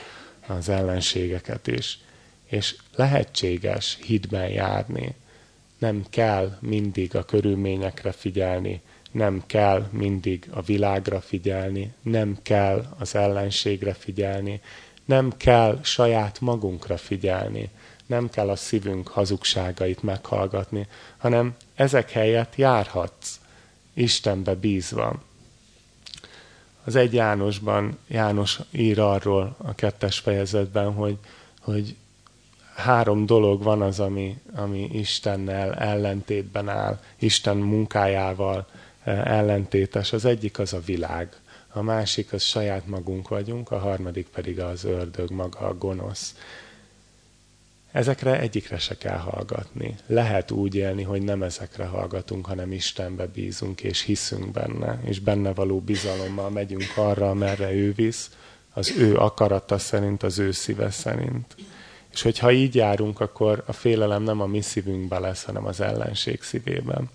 az ellenségeket is. És lehetséges hitben járni. Nem kell mindig a körülményekre figyelni, nem kell mindig a világra figyelni, nem kell az ellenségre figyelni, nem kell saját magunkra figyelni, nem kell a szívünk hazugságait meghallgatni, hanem ezek helyett járhatsz, Istenbe bízva. Az egy Jánosban, János ír arról a kettes fejezetben, hogy, hogy három dolog van az, ami, ami Istennel ellentétben áll, Isten munkájával eh, ellentétes. Az egyik az a világ a másik az saját magunk vagyunk, a harmadik pedig az ördög, maga a gonosz. Ezekre egyikre se kell hallgatni. Lehet úgy élni, hogy nem ezekre hallgatunk, hanem Istenbe bízunk, és hiszünk benne, és benne való bizalommal megyünk arra, merre ő visz, az ő akarata szerint, az ő szíve szerint. És hogyha így járunk, akkor a félelem nem a mi szívünkben lesz, hanem az ellenség szívében.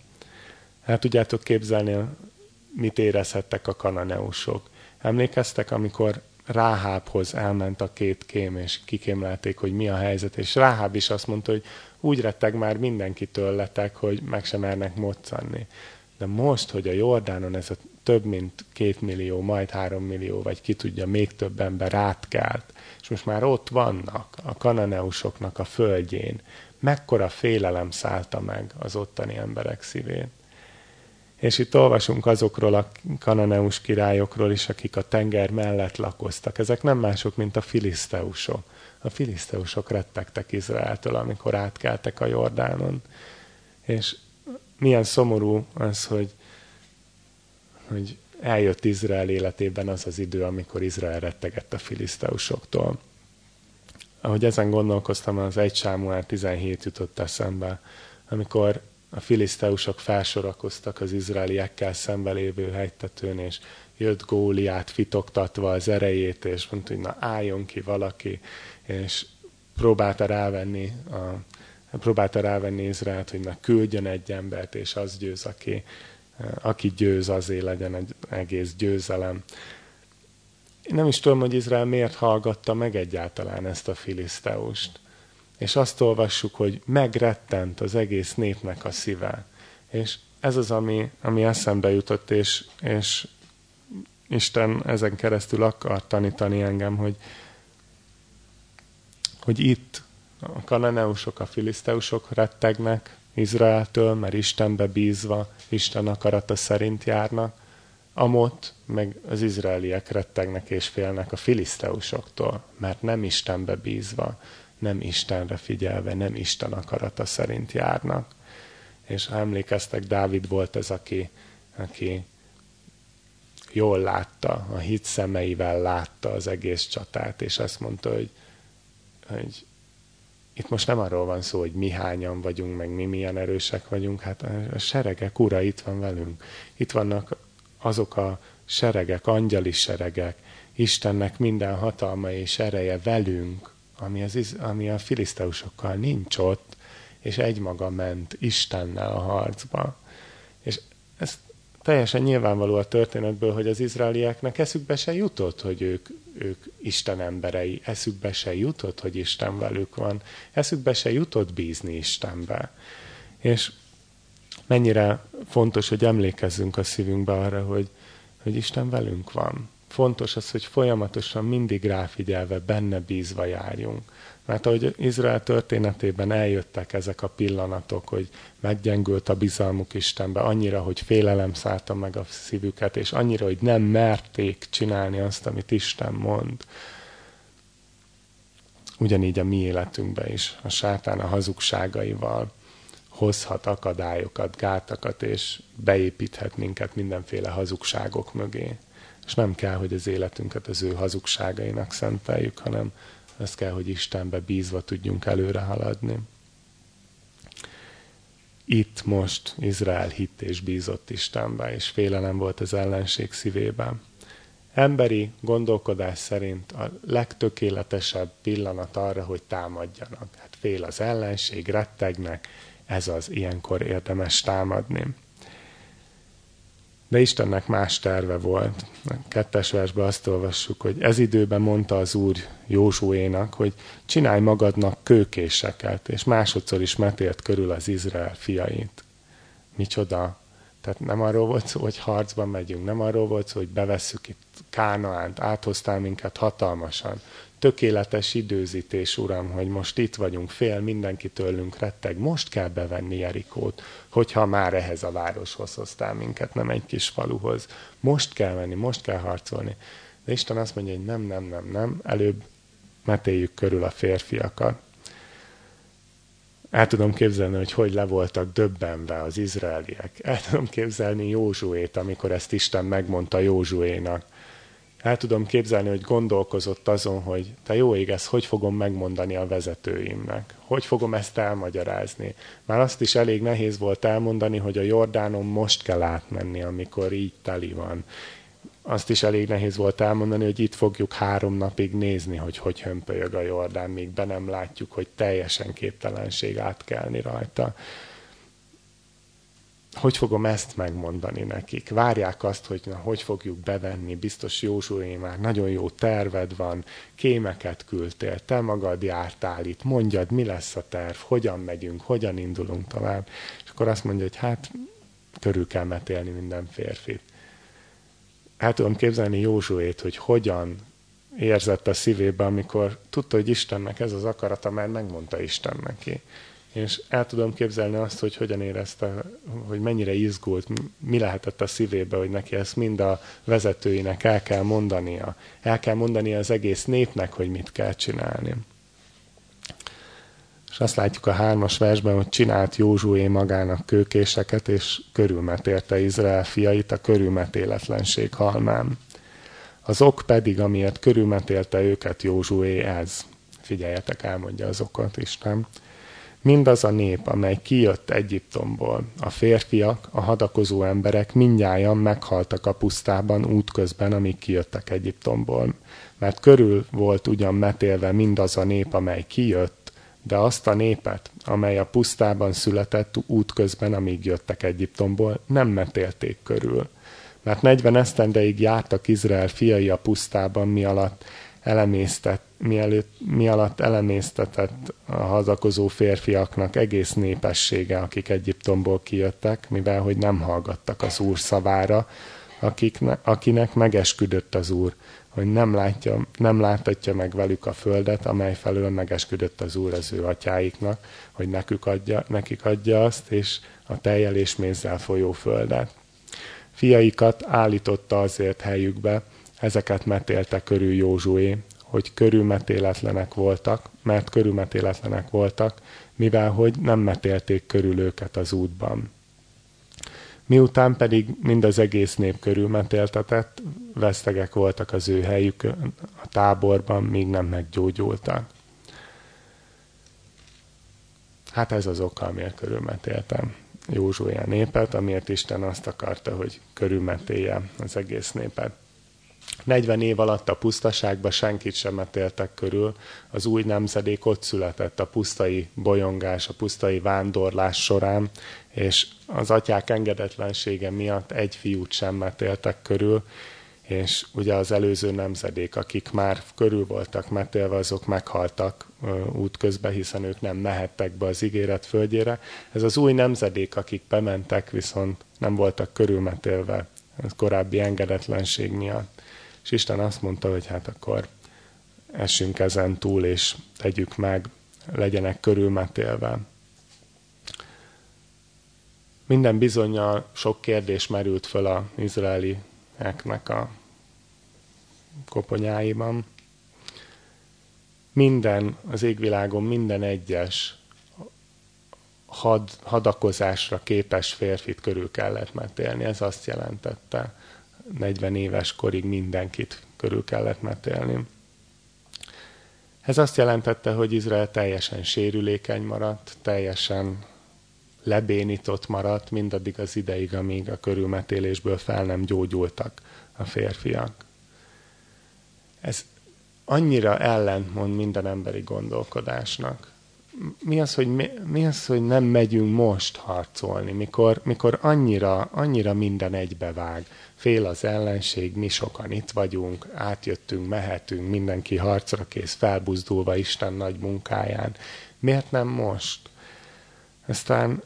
Hát tudjátok képzelni mit érezhettek a kananeusok. Emlékeztek, amikor Ráhábhoz elment a két kém, és kikémlelték, hogy mi a helyzet, és Ráháb is azt mondta, hogy úgy retteg már mindenki tőletek, hogy meg sem mernek moccanni. De most, hogy a Jordánon ez a több mint két millió, majd három millió, vagy ki tudja, még több ember átkelt, és most már ott vannak a kananeusoknak a földjén, mekkora félelem szállta meg az ottani emberek szívét. És itt olvasunk azokról a kananeus királyokról is, akik a tenger mellett lakoztak. Ezek nem mások, mint a filiszteusok. A filiszteusok rettegtek Izraeltől, amikor átkeltek a Jordánon. És milyen szomorú az, hogy, hogy eljött Izrael életében az az idő, amikor Izrael rettegett a filiszteusoktól. Ahogy ezen gondolkoztam, az 1 Sámuel 17 jutott eszembe, amikor a filiszteusok felsorakoztak az izraeliekkel szembelévő hegytetőn, és jött Góliát fitoktatva az erejét, és mondta, hogy na álljon ki valaki, és próbálta rávenni, a, próbálta rávenni Izraelt, hogy na küldjön egy embert, és az győz, aki, aki győz, azért legyen egy egész győzelem. Én nem is tudom, hogy Izrael miért hallgatta meg egyáltalán ezt a filiszteust és azt olvassuk, hogy megrettent az egész népnek a szíve. És ez az, ami, ami eszembe jutott, és, és Isten ezen keresztül akar tanítani engem, hogy, hogy itt a kananeusok, a filiszteusok rettegnek Izraeltől, mert Istenbe bízva, Isten akarata szerint járnak, Amott meg az izraeliek rettegnek és félnek a filiszteusoktól, mert nem Istenbe bízva, nem Istenre figyelve, nem Isten akarata szerint járnak. És ha emlékeztek, Dávid volt ez, aki, aki jól látta, a hit szemeivel látta az egész csatát, és azt mondta, hogy, hogy itt most nem arról van szó, hogy mi hányan vagyunk, meg mi milyen erősek vagyunk, hát a seregek ura itt van velünk. Itt vannak azok a seregek, angyali seregek, Istennek minden hatalma és ereje velünk, ami, az, ami a filiszteusokkal nincs ott, és egymaga ment Istennel a harcba. És ez teljesen nyilvánvaló a történetből, hogy az izraelieknek eszükbe se jutott, hogy ők, ők Isten emberei, eszükbe se jutott, hogy Isten velük van, eszükbe se jutott bízni Istenbe. És mennyire fontos, hogy emlékezzünk a szívünkbe arra, hogy, hogy Isten velünk van fontos az, hogy folyamatosan mindig ráfigyelve, benne bízva járjunk. Mert ahogy Izrael történetében eljöttek ezek a pillanatok, hogy meggyengült a bizalmuk Istenbe, annyira, hogy félelem szállta meg a szívüket, és annyira, hogy nem merték csinálni azt, amit Isten mond. Ugyanígy a mi életünkben is, a sátán a hazugságaival hozhat akadályokat, gátakat, és beépíthet minket mindenféle hazugságok mögé. És nem kell, hogy az életünket az ő hazugságainak szenteljük, hanem az kell, hogy Istenbe bízva tudjunk előre haladni. Itt most Izrael hitt és bízott Istenbe, és félelem volt az ellenség szívében. Emberi gondolkodás szerint a legtökéletesebb pillanat arra, hogy támadjanak. Hát fél az ellenség, rettegnek, ez az, ilyenkor érdemes támadni. De Istennek más terve volt. A kettes versben azt olvassuk, hogy ez időben mondta az Úr Józsuénak, hogy csinálj magadnak kőkéseket, és másodszor is metélt körül az Izrael fiait. Micsoda tehát nem arról volt szó, hogy harcba megyünk, nem arról volt szó, hogy bevesszük itt Kánaánt, áthoztál minket hatalmasan. Tökéletes időzítés, Uram, hogy most itt vagyunk, fél mindenki tőlünk retteg, most kell bevenni Jerikót, hogyha már ehhez a városhoz hoztál minket, nem egy kis faluhoz. Most kell menni, most kell harcolni. De Isten azt mondja, hogy nem, nem, nem, nem, előbb metéljük körül a férfiakat el tudom képzelni, hogy hogy le voltak döbbenve az izraeliek. El tudom képzelni Józsuét, amikor ezt Isten megmondta Józsuénak. El tudom képzelni, hogy gondolkozott azon, hogy te jó ég, ezt hogy fogom megmondani a vezetőimnek? Hogy fogom ezt elmagyarázni? Már azt is elég nehéz volt elmondani, hogy a Jordánon most kell átmenni, amikor így teli van azt is elég nehéz volt elmondani, hogy itt fogjuk három napig nézni, hogy hogy hömpölyög a Jordán, míg be nem látjuk, hogy teljesen képtelenség átkelni rajta. Hogy fogom ezt megmondani nekik? Várják azt, hogy na, hogy fogjuk bevenni, biztos Józsué már nagyon jó terved van, kémeket küldtél, te magad jártál itt, mondjad, mi lesz a terv, hogyan megyünk, hogyan indulunk tovább. És akkor azt mondja, hogy hát körül kell metélni minden férfit el tudom képzelni Józsuét, hogy hogyan érzett a szívébe, amikor tudta, hogy Istennek ez az akarata, mert megmondta Isten neki. És el tudom képzelni azt, hogy hogyan érezte, hogy mennyire izgult, mi lehetett a szívébe, hogy neki ezt mind a vezetőinek el kell mondania. El kell mondania az egész népnek, hogy mit kell csinálni. És azt látjuk a hármas versben, hogy csinált Józsué magának kőkéseket, és körülmetérte Izrael fiait a körülmetéletlenség halmán. Az ok pedig, amiért körülmetélte őket Józsué ez. Figyeljetek, elmondja az okot Isten. Mindaz a nép, amely kijött Egyiptomból, a férfiak, a hadakozó emberek mindjárt meghaltak a pusztában útközben, amíg kijöttek Egyiptomból. Mert körül volt ugyan metélve mindaz a nép, amely kijött, de azt a népet, amely a pusztában született útközben, amíg jöttek Egyiptomból, nem metélték körül. Mert 40 esztendeig jártak Izrael fiai a pusztában, mi alatt elemésztett, mielőtt, mi alatt elemésztetett a hazakozó férfiaknak egész népessége, akik Egyiptomból kijöttek, mivel hogy nem hallgattak az Úr szavára, akikne, akinek megesküdött az Úr, hogy nem, látja, nem láthatja meg velük a földet, amely felől megesküdött az Úr az ő atyáiknak, hogy nekük adja, nekik adja azt, és a tejjel és mézzel folyó földet. Fiaikat állította azért helyükbe, ezeket metélte körül Józsué, hogy körülmetéletlenek voltak, mert körülmetéletlenek voltak, mivel hogy nem metélték körül őket az útban. Miután pedig mind az egész nép körülmetéltetett, vesztegek voltak az ő helyük a táborban, míg nem meggyógyultak. Hát ez az oka, amiért körülmetéltem Józsué népet, amiért Isten azt akarta, hogy körülmetélje az egész népet. 40 év alatt a pusztaságba senkit sem metéltek körül, az új nemzedék ott született a pusztai bolyongás, a pusztai vándorlás során, és az atyák engedetlensége miatt egy fiút sem metéltek körül, és ugye az előző nemzedék, akik már körül voltak metélve, azok meghaltak útközben, hiszen ők nem mehettek be az ígéret földjére. Ez az új nemzedék, akik bementek, viszont nem voltak körülmetélve a korábbi engedetlenség miatt. És Isten azt mondta, hogy hát akkor essünk ezen túl, és tegyük meg, legyenek körülmetélve. Minden bizonyal sok kérdés merült föl a izraelieknek a koponyáiban. Minden, az égvilágon minden egyes had, hadakozásra képes férfit körül kellett metélni. Ez azt jelentette, 40 éves korig mindenkit körül kellett metélni. Ez azt jelentette, hogy Izrael teljesen sérülékeny maradt, teljesen lebénított maradt, mindaddig az ideig, amíg a körülmetélésből fel nem gyógyultak a férfiak. Ez annyira ellentmond minden emberi gondolkodásnak. Mi az, hogy, mi, mi az, hogy nem megyünk most harcolni, mikor, mikor annyira, annyira minden egybevág. Fél az ellenség, mi sokan itt vagyunk, átjöttünk, mehetünk, mindenki harcra kész, felbuzdulva Isten nagy munkáján. Miért nem most? Aztán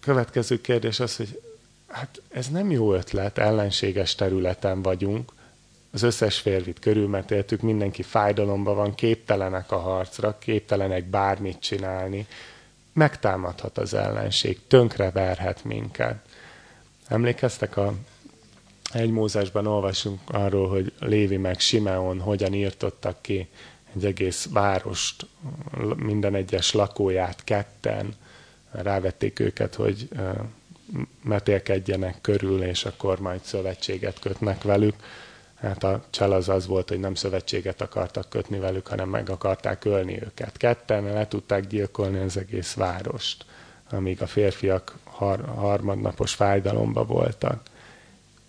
következő kérdés az, hogy hát ez nem jó ötlet, ellenséges területen vagyunk, az összes férfit körülmetéltük, mindenki fájdalomban van, képtelenek a harcra, képtelenek bármit csinálni. Megtámadhat az ellenség, tönkre verhet minket. Emlékeztek a egy Mózesben olvasunk arról, hogy Lévi meg Simeon hogyan írtottak ki egy egész várost, minden egyes lakóját ketten, rávették őket, hogy metélkedjenek körül, és akkor majd szövetséget kötnek velük. Hát a csel az az volt, hogy nem szövetséget akartak kötni velük, hanem meg akarták ölni őket. Ketten le tudták gyilkolni az egész várost, amíg a férfiak har- harmadnapos fájdalomba voltak.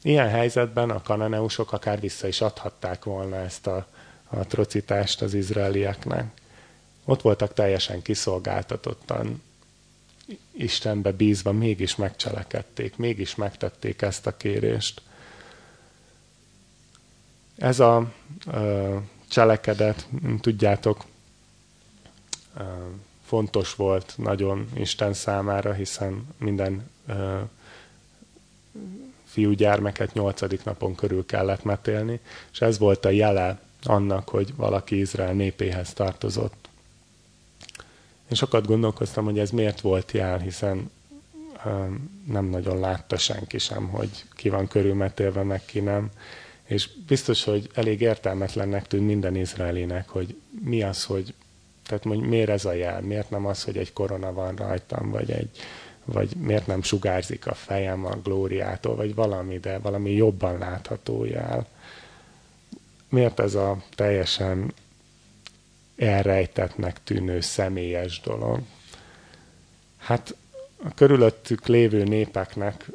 Ilyen helyzetben a kananeusok akár vissza is adhatták volna ezt a, atrocitást az izraelieknek. Ott voltak teljesen kiszolgáltatottan, Istenbe bízva mégis megcselekedték, mégis megtették ezt a kérést. Ez a cselekedet, tudjátok, fontos volt nagyon Isten számára, hiszen minden ö, fiúgyermeket nyolcadik napon körül kellett metélni, és ez volt a jele annak, hogy valaki Izrael népéhez tartozott. Én sokat gondolkoztam, hogy ez miért volt jel, hiszen nem nagyon látta senki sem, hogy ki van körülmetélve, meg ki nem. És biztos, hogy elég értelmetlennek tűnt minden izraelinek, hogy mi az, hogy tehát hogy miért ez a jel, miért nem az, hogy egy korona van rajtam, vagy, egy, vagy miért nem sugárzik a fejem a glóriától, vagy valami, de valami jobban látható jel. Miért ez a teljesen elrejtetnek tűnő személyes dolog. Hát a körülöttük lévő népeknek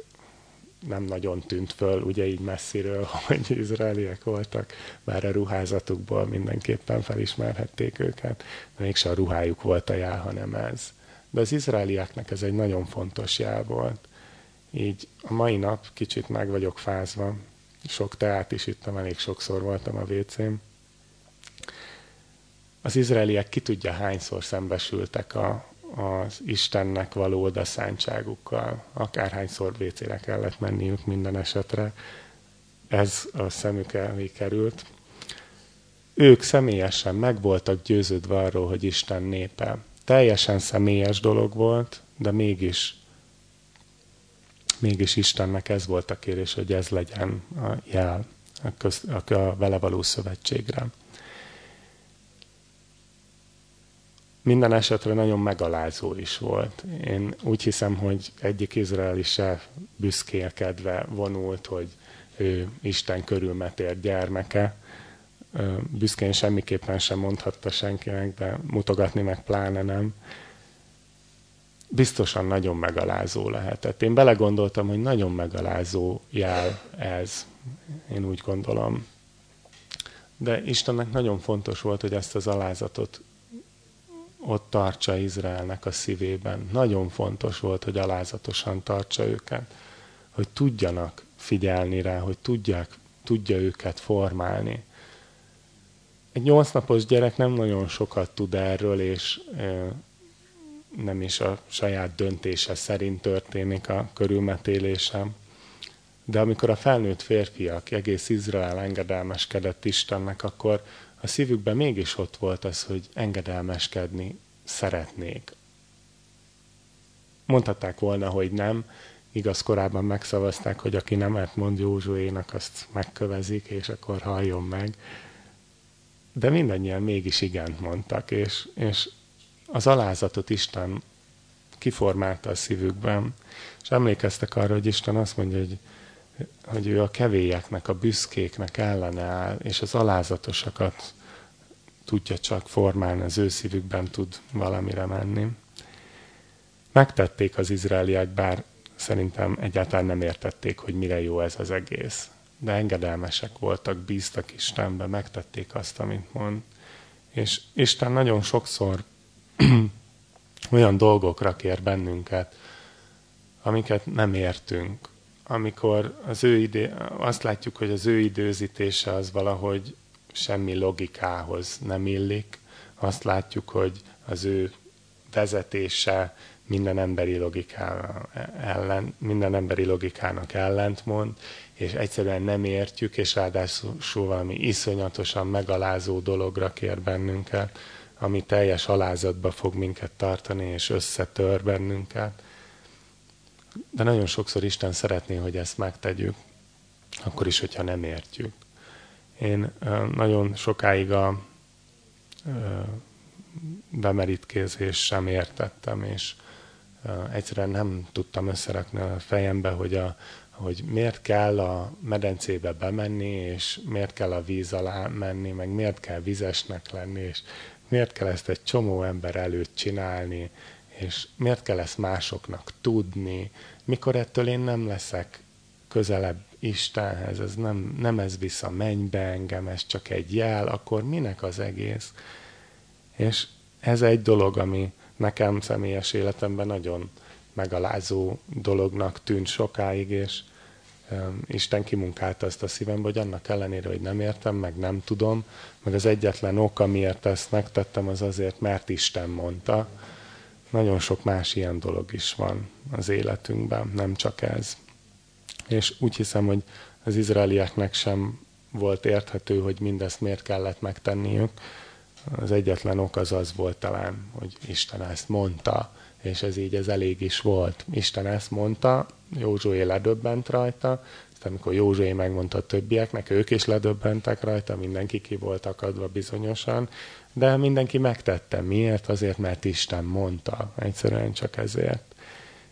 nem nagyon tűnt föl, ugye így messziről, hogy izraeliek voltak, bár a ruházatukból mindenképpen felismerhették őket, de mégse a ruhájuk volt a jel, hanem ez. De az izraelieknek ez egy nagyon fontos jel volt. Így a mai nap kicsit meg vagyok fázva, sok teát is ittam, elég sokszor voltam a WC-n, az izraeliek ki tudja hányszor szembesültek a, az Istennek való odaszántságukkal, akárhányszor vécére kellett menniük minden esetre. Ez a szemük elé került. Ők személyesen meg voltak győződve arról, hogy Isten népe. Teljesen személyes dolog volt, de mégis mégis Istennek ez volt a kérés, hogy ez legyen a jel a, köz, a, a vele való szövetségre. Minden esetre nagyon megalázó is volt. Én úgy hiszem, hogy egyik izraeli se büszkélkedve vonult, hogy ő Isten körülmetért gyermeke. Büszkén semmiképpen sem mondhatta senkinek, de mutogatni meg pláne nem. Biztosan nagyon megalázó lehetett. Én belegondoltam, hogy nagyon megalázó jel ez. Én úgy gondolom. De Istennek nagyon fontos volt, hogy ezt az alázatot ott tartsa Izraelnek a szívében. Nagyon fontos volt, hogy alázatosan tartsa őket, hogy tudjanak figyelni rá, hogy tudják, tudja őket formálni. Egy nyolc napos gyerek nem nagyon sokat tud erről, és nem is a saját döntése szerint történik a körülmetélésem. De amikor a felnőtt férfiak, egész Izrael engedelmeskedett Istennek, akkor a szívükben mégis ott volt az, hogy engedelmeskedni szeretnék. Mondhatták volna, hogy nem, igaz korábban megszavazták, hogy aki nemet mond Józsuénak, azt megkövezik, és akkor halljon meg. De mindannyian mégis igent mondtak, és, és az alázatot Isten kiformálta a szívükben. És emlékeztek arra, hogy Isten azt mondja, hogy, hogy ő a kevélyeknek, a büszkéknek ellene áll, és az alázatosakat tudja csak formálni, az ő szívükben tud valamire menni. Megtették az izraeliek, bár szerintem egyáltalán nem értették, hogy mire jó ez az egész. De engedelmesek voltak, bíztak Istenbe, megtették azt, amit mond. És Isten nagyon sokszor olyan dolgokra kér bennünket, amiket nem értünk. Amikor az ő idő, azt látjuk, hogy az ő időzítése az valahogy semmi logikához nem illik. Azt látjuk, hogy az ő vezetése minden emberi logikának ellen, minden emberi logikának ellentmond, és egyszerűen nem értjük, és ráadásul valami iszonyatosan megalázó dologra kér bennünket, ami teljes alázatba fog minket tartani, és összetör bennünket. De nagyon sokszor Isten szeretné, hogy ezt megtegyük, akkor is, hogyha nem értjük. Én nagyon sokáig a bemerítkézés sem értettem, és egyszerűen nem tudtam összerakni a fejembe, hogy, a, hogy miért kell a medencébe bemenni, és miért kell a víz alá menni, meg miért kell vizesnek lenni, és miért kell ezt egy csomó ember előtt csinálni, és miért kell ezt másoknak tudni, mikor ettől én nem leszek közelebb Istenhez, ez nem, nem ez vissza mennybe engem, ez csak egy jel, akkor minek az egész? És ez egy dolog, ami nekem személyes életemben nagyon megalázó dolognak tűnt sokáig, és Isten kimunkálta azt a szívembe, hogy annak ellenére, hogy nem értem, meg nem tudom, meg az egyetlen ok, amiért ezt megtettem, az azért, mert Isten mondta. Nagyon sok más ilyen dolog is van az életünkben, nem csak ez. És úgy hiszem, hogy az izraelieknek sem volt érthető, hogy mindezt miért kellett megtenniük, az egyetlen ok az az volt talán, hogy Isten ezt mondta, és ez így ez elég is volt. Isten ezt mondta, Józsué ledöbbent rajta, aztán amikor Józsué megmondta a többieknek, ők is ledöbbentek rajta, mindenki ki volt akadva bizonyosan, de mindenki megtette. Miért? Azért, mert Isten mondta. Egyszerűen csak ezért.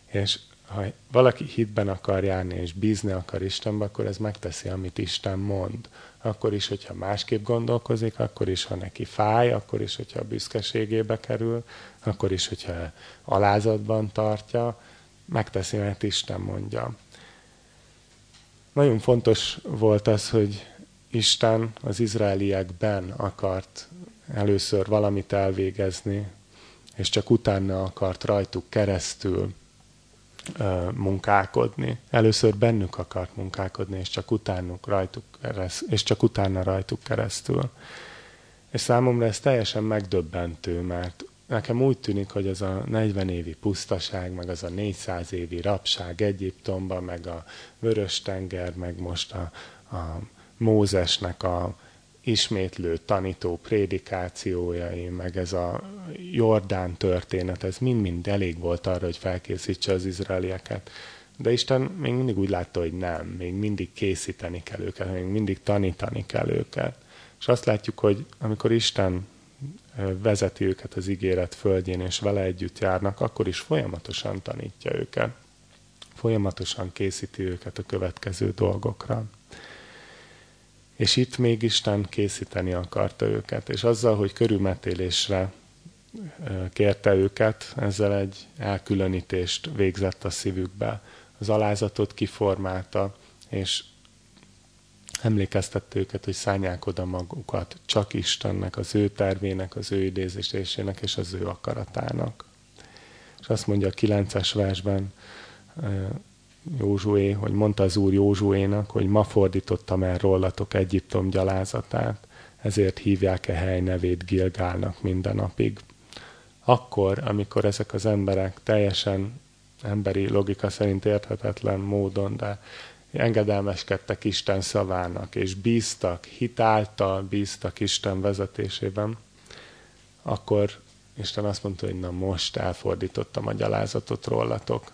És ha valaki hitben akar járni, és bízni akar Istenbe, akkor ez megteszi, amit Isten mond akkor is, hogyha másképp gondolkozik, akkor is, ha neki fáj, akkor is, hogyha a büszkeségébe kerül, akkor is, hogyha alázatban tartja, megteszi, mert Isten mondja. Nagyon fontos volt az, hogy Isten az izraeliekben akart először valamit elvégezni, és csak utána akart rajtuk keresztül munkálkodni. Először bennük akart munkálkodni, és csak, utánuk rajtuk kereszt, és csak utána rajtuk keresztül. És számomra ez teljesen megdöbbentő, mert nekem úgy tűnik, hogy az a 40 évi pusztaság, meg az a 400 évi rapság Egyiptomban, meg a Vörös-tenger, meg most a, a Mózesnek a ismétlő tanító prédikációjai, meg ez a Jordán történet, ez mind-mind elég volt arra, hogy felkészítse az izraelieket. De Isten még mindig úgy látta, hogy nem, még mindig készíteni kell őket, még mindig tanítani kell őket. És azt látjuk, hogy amikor Isten vezeti őket az ígéret földjén, és vele együtt járnak, akkor is folyamatosan tanítja őket. Folyamatosan készíti őket a következő dolgokra. És itt még Isten készíteni akarta őket, és azzal, hogy körülmetélésre kérte őket, ezzel egy elkülönítést végzett a szívükbe. Az alázatot kiformálta, és emlékeztette őket, hogy szállják oda magukat csak Istennek, az ő tervének, az ő idézésének és az ő akaratának. És azt mondja a 9-es versben, Józsué, hogy mondta az Úr Józsuénak, hogy ma fordítottam el rólatok Egyiptom gyalázatát, ezért hívják-e hely nevét Gilgálnak minden napig. Akkor, amikor ezek az emberek teljesen emberi logika szerint érthetetlen módon, de engedelmeskedtek Isten szavának, és bíztak, hitáltal bíztak Isten vezetésében, akkor Isten azt mondta, hogy na most elfordítottam a gyalázatot rólatok.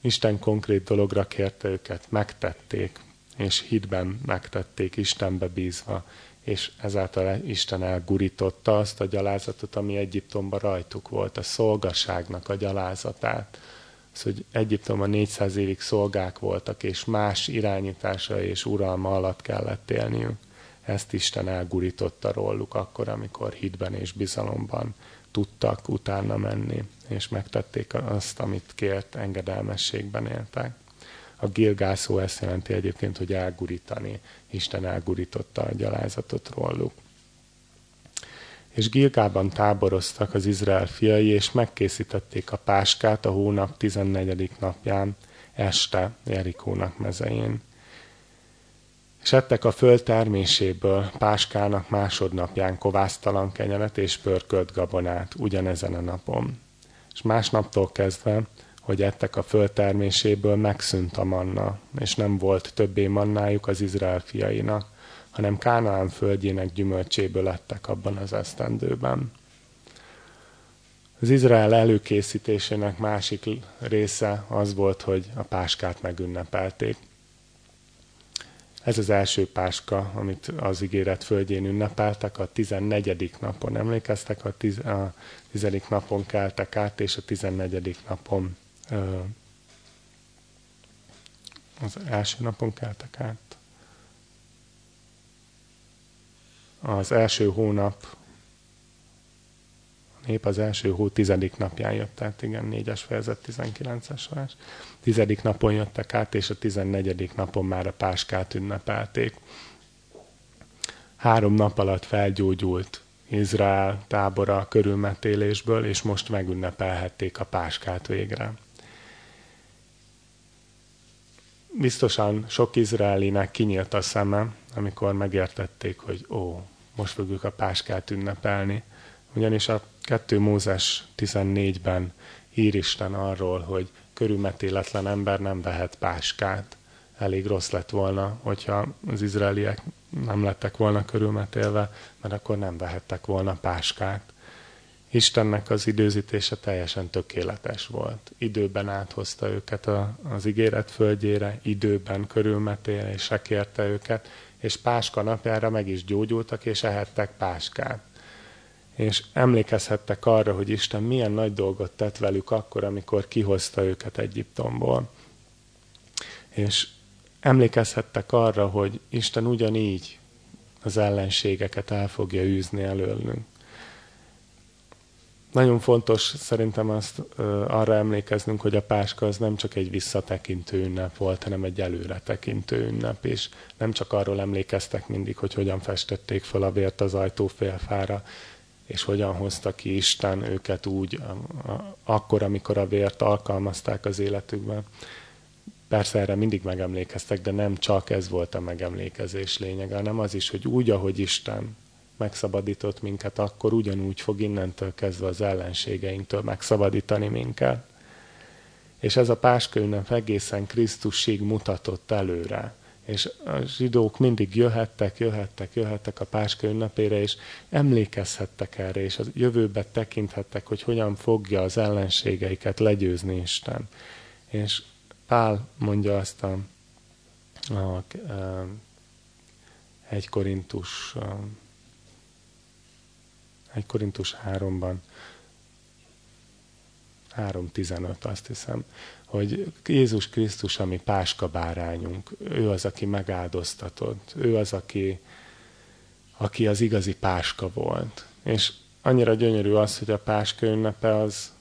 Isten konkrét dologra kérte őket, megtették, és hitben megtették, Istenbe bízva, és ezáltal Isten elgurította azt a gyalázatot, ami Egyiptomban rajtuk volt, a szolgaságnak a gyalázatát. Az, hogy Egyiptomban 400 évig szolgák voltak, és más irányítása és uralma alatt kellett élniük. Ezt Isten elgurította róluk akkor, amikor hitben és bizalomban tudtak utána menni, és megtették azt, amit kért, engedelmességben éltek. A Gilgál szó ezt jelenti egyébként, hogy elgurítani. Isten elgurította a gyalázatot róluk. És Gilgában táboroztak az Izrael fiai, és megkészítették a páskát a hónap 14. napján, este Jerikónak mezején. És ettek a föld terméséből páskának másodnapján kovásztalan kenyeret és pörkölt gabonát ugyanezen a napon. És másnaptól kezdve hogy ettek a földterméséből, megszűnt a manna, és nem volt többé mannájuk az Izrael fiainak, hanem Kánaán földjének gyümölcséből lettek abban az esztendőben. Az Izrael előkészítésének másik része az volt, hogy a páskát megünnepelték. Ez az első páska, amit az ígéret földjén ünnepeltek, a 14. napon emlékeztek, a, tiz, a 10. napon keltek át, és a 14. napon az első napon keltek át. Az első hónap, nép az első hó tizedik napján jött tehát igen, négyes fejezet, tizenkilences vers. Tizedik napon jöttek át, és a tizennegyedik napon már a páskát ünnepelték. Három nap alatt felgyógyult Izrael tábora körülmetélésből, és most megünnepelhették a páskát végre biztosan sok izraelinek kinyílt a szeme, amikor megértették, hogy ó, most fogjuk a páskát ünnepelni. Ugyanis a 2 Mózes 14-ben ír Isten arról, hogy körülmetéletlen ember nem vehet páskát. Elég rossz lett volna, hogyha az izraeliek nem lettek volna körülmetélve, mert akkor nem vehettek volna páskát. Istennek az időzítése teljesen tökéletes volt. Időben áthozta őket a, az ígéret földjére, időben körülmetére, és sekérte őket, és Páska napjára meg is gyógyultak, és ehettek Páskát. És emlékezhettek arra, hogy Isten milyen nagy dolgot tett velük akkor, amikor kihozta őket Egyiptomból. És emlékezhettek arra, hogy Isten ugyanígy az ellenségeket el fogja űzni előlünk nagyon fontos szerintem azt ö, arra emlékeznünk, hogy a Páska az nem csak egy visszatekintő ünnep volt, hanem egy előre tekintő ünnep, és nem csak arról emlékeztek mindig, hogy hogyan festették fel a vért az ajtófélfára, és hogyan hozta ki Isten őket úgy, a, a, akkor, amikor a vért alkalmazták az életükben. Persze erre mindig megemlékeztek, de nem csak ez volt a megemlékezés lényege, hanem az is, hogy úgy, ahogy Isten megszabadított minket, akkor ugyanúgy fog innentől kezdve az ellenségeinktől megszabadítani minket. És ez a Páska ünnep egészen Krisztusig mutatott előre. És a zsidók mindig jöhettek, jöhettek, jöhettek a Páska ünnepére, és emlékezhettek erre, és a jövőbe tekinthettek, hogy hogyan fogja az ellenségeiket legyőzni Isten. És Pál mondja azt a, a, a, a egy Korintus a, 1 Korintus 3-ban, 3.15 azt hiszem, hogy Jézus Krisztus, ami páska bárányunk, ő az, aki megáldoztatott, ő az, aki, aki az igazi páska volt. És annyira gyönyörű az, hogy a páska ünnepe az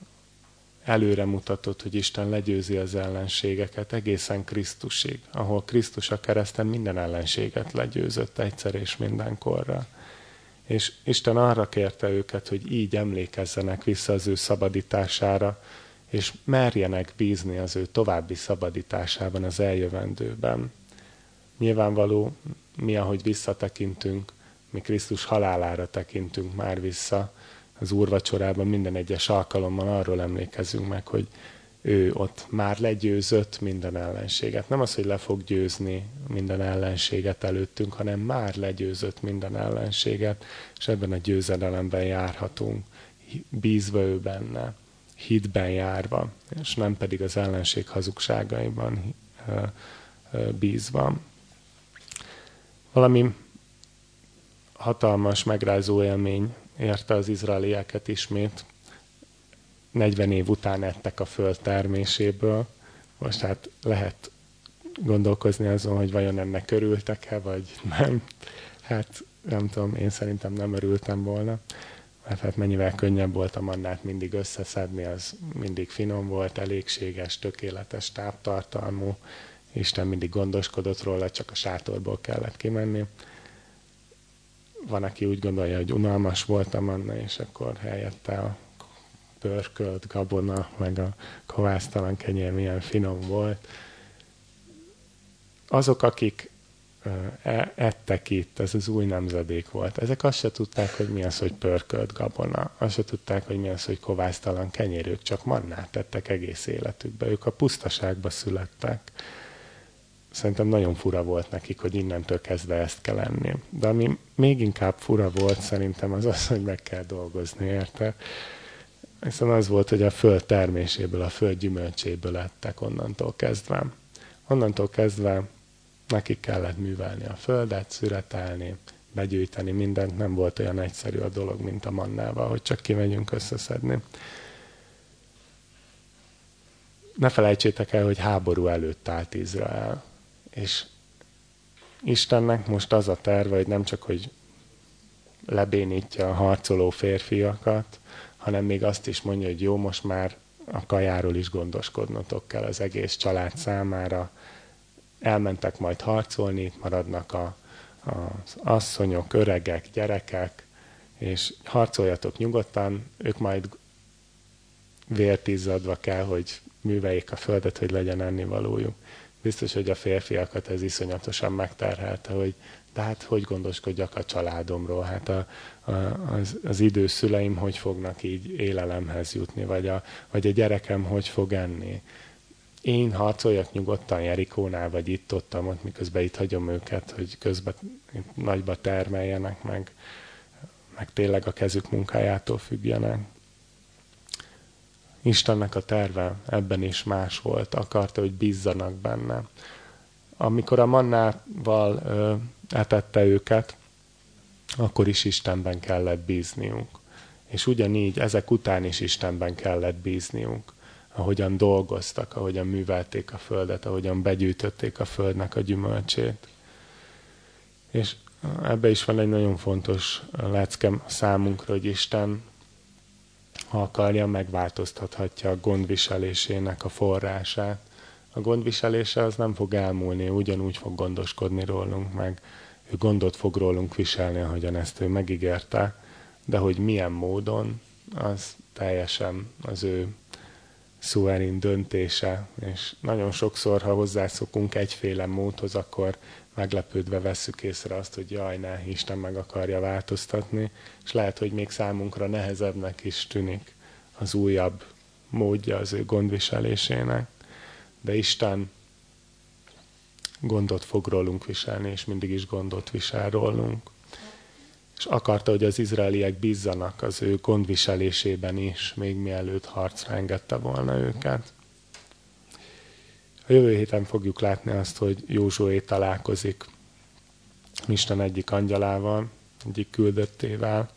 előre mutatott, hogy Isten legyőzi az ellenségeket egészen Krisztusig, ahol Krisztus a kereszten minden ellenséget legyőzött egyszer és mindenkorra. És Isten arra kérte őket, hogy így emlékezzenek vissza az ő szabadítására, és merjenek bízni az ő további szabadításában az eljövendőben. Nyilvánvaló, mi ahogy visszatekintünk, mi Krisztus halálára tekintünk már vissza, az úrvacsorában minden egyes alkalommal arról emlékezünk meg, hogy ő ott már legyőzött minden ellenséget. Nem az, hogy le fog győzni minden ellenséget előttünk, hanem már legyőzött minden ellenséget, és ebben a győzedelemben járhatunk, bízva ő benne, hitben járva, és nem pedig az ellenség hazugságaiban bízva. Valami hatalmas, megrázó élmény érte az izraelieket ismét, 40 év után ettek a föld terméséből. Most hát lehet gondolkozni azon, hogy vajon ennek örültek-e, vagy nem. Hát nem tudom, én szerintem nem örültem volna. Mert hát mennyivel könnyebb volt a mannát mindig összeszedni, az mindig finom volt, elégséges, tökéletes táptartalmú. Isten mindig gondoskodott róla, csak a sátorból kellett kimenni. Van, aki úgy gondolja, hogy unalmas volt a manna, és akkor helyette a pörkölt gabona, meg a kovásztalan kenyér milyen finom volt. Azok, akik ettek itt, ez az új nemzedék volt. Ezek azt se tudták, hogy mi az, hogy pörkölt gabona. Azt se tudták, hogy mi az, hogy kovásztalan kenyér. Ők csak mannát tettek egész életükbe. Ők a pusztaságba születtek. Szerintem nagyon fura volt nekik, hogy innentől kezdve ezt kell enni. De ami még inkább fura volt szerintem az az, hogy meg kell dolgozni, érte? Hiszen az volt, hogy a föld terméséből, a föld gyümölcséből lettek onnantól kezdve. Onnantól kezdve nekik kellett művelni a földet, szüretelni, begyűjteni mindent, nem volt olyan egyszerű a dolog, mint a mannával, hogy csak kimegyünk összeszedni. Ne felejtsétek el, hogy háború előtt állt Izrael, és Istennek most az a terve, hogy nem csak, hogy lebénítja a harcoló férfiakat, hanem még azt is mondja, hogy jó, most már a kajáról is gondoskodnotok kell az egész család számára. Elmentek majd harcolni, itt maradnak a, az asszonyok, öregek, gyerekek, és harcoljatok nyugodtan, ők majd vért izzadva kell, hogy műveljék a földet, hogy legyen ennivalójuk. Biztos, hogy a férfiakat ez iszonyatosan megterhelte, hogy de hát hogy gondoskodjak a családomról, hát a, a, az, az idős szüleim hogy fognak így élelemhez jutni, vagy a, vagy a gyerekem hogy fog enni. Én harcoljak nyugodtan Jerikónál, vagy itt ott, ott miközben itt hagyom őket, hogy közben nagyba termeljenek, meg, meg tényleg a kezük munkájától függjenek. Istennek a terve ebben is más volt, akarta, hogy bízzanak benne. Amikor a mannával etette őket, akkor is Istenben kellett bízniunk. És ugyanígy ezek után is Istenben kellett bízniunk, ahogyan dolgoztak, ahogyan művelték a földet, ahogyan begyűjtötték a földnek a gyümölcsét. És ebbe is van egy nagyon fontos leckem számunkra, hogy Isten, ha akarja, megváltoztathatja a gondviselésének a forrását. A gondviselése az nem fog elmúlni, ugyanúgy fog gondoskodni rólunk, meg ő gondot fog rólunk viselni, ahogyan ezt ő megígérte, de hogy milyen módon, az teljesen az ő szuverén döntése, és nagyon sokszor, ha hozzászokunk egyféle módhoz, akkor meglepődve vesszük észre azt, hogy jaj, ne, Isten meg akarja változtatni, és lehet, hogy még számunkra nehezebbnek is tűnik az újabb módja az ő gondviselésének. De Isten gondot fog rólunk viselni, és mindig is gondot visel rólunk. És akarta, hogy az izraeliek bízzanak az ő gondviselésében is, még mielőtt harcra engedte volna őket. A jövő héten fogjuk látni azt, hogy Józsué találkozik Isten egyik angyalával, egyik küldöttével,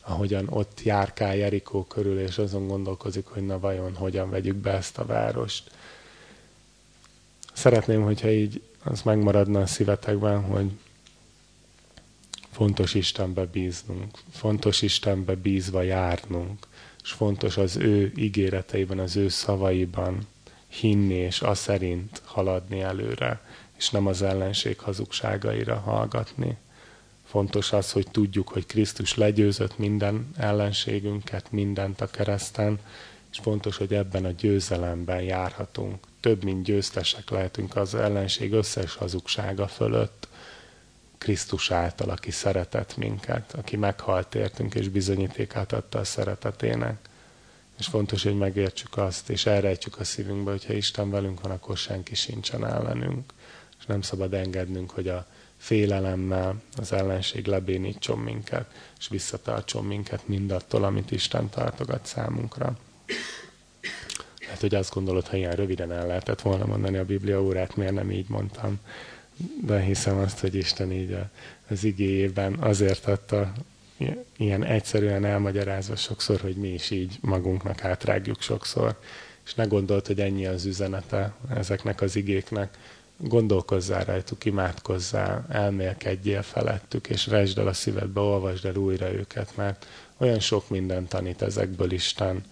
ahogyan ott járkál Jerikó körül, és azon gondolkozik, hogy na vajon hogyan vegyük be ezt a várost. Szeretném, hogyha így az megmaradna a szívetekben, hogy fontos Istenbe bíznunk, fontos Istenbe bízva járnunk, és fontos az ő ígéreteiben, az ő szavaiban hinni, és az szerint haladni előre, és nem az ellenség hazugságaira hallgatni. Fontos az, hogy tudjuk, hogy Krisztus legyőzött minden ellenségünket, mindent a kereszten, és fontos, hogy ebben a győzelemben járhatunk. Több, mint győztesek lehetünk az ellenség összes hazugsága fölött. Krisztus által, aki szeretett minket, aki meghalt értünk, és bizonyítékát adta a szeretetének. És fontos, hogy megértsük azt, és elrejtjük a szívünkbe, hogyha Isten velünk van, akkor senki sincsen ellenünk. És nem szabad engednünk, hogy a félelemmel az ellenség lebénítson minket, és visszatartson minket mindattól, amit Isten tartogat számunkra. Hát, hogy azt gondolod, ha ilyen röviden el lehetett volna mondani a Biblia órát, miért nem így mondtam. De hiszem azt, hogy Isten így az igéjében azért adta ilyen egyszerűen elmagyarázva sokszor, hogy mi is így magunknak átrágjuk sokszor. És ne gondolt, hogy ennyi az üzenete ezeknek az igéknek. Gondolkozzál rajtuk, imádkozzál, elmélkedjél felettük, és resd el a szívedbe, olvasd el újra őket, mert olyan sok minden tanít ezekből Isten.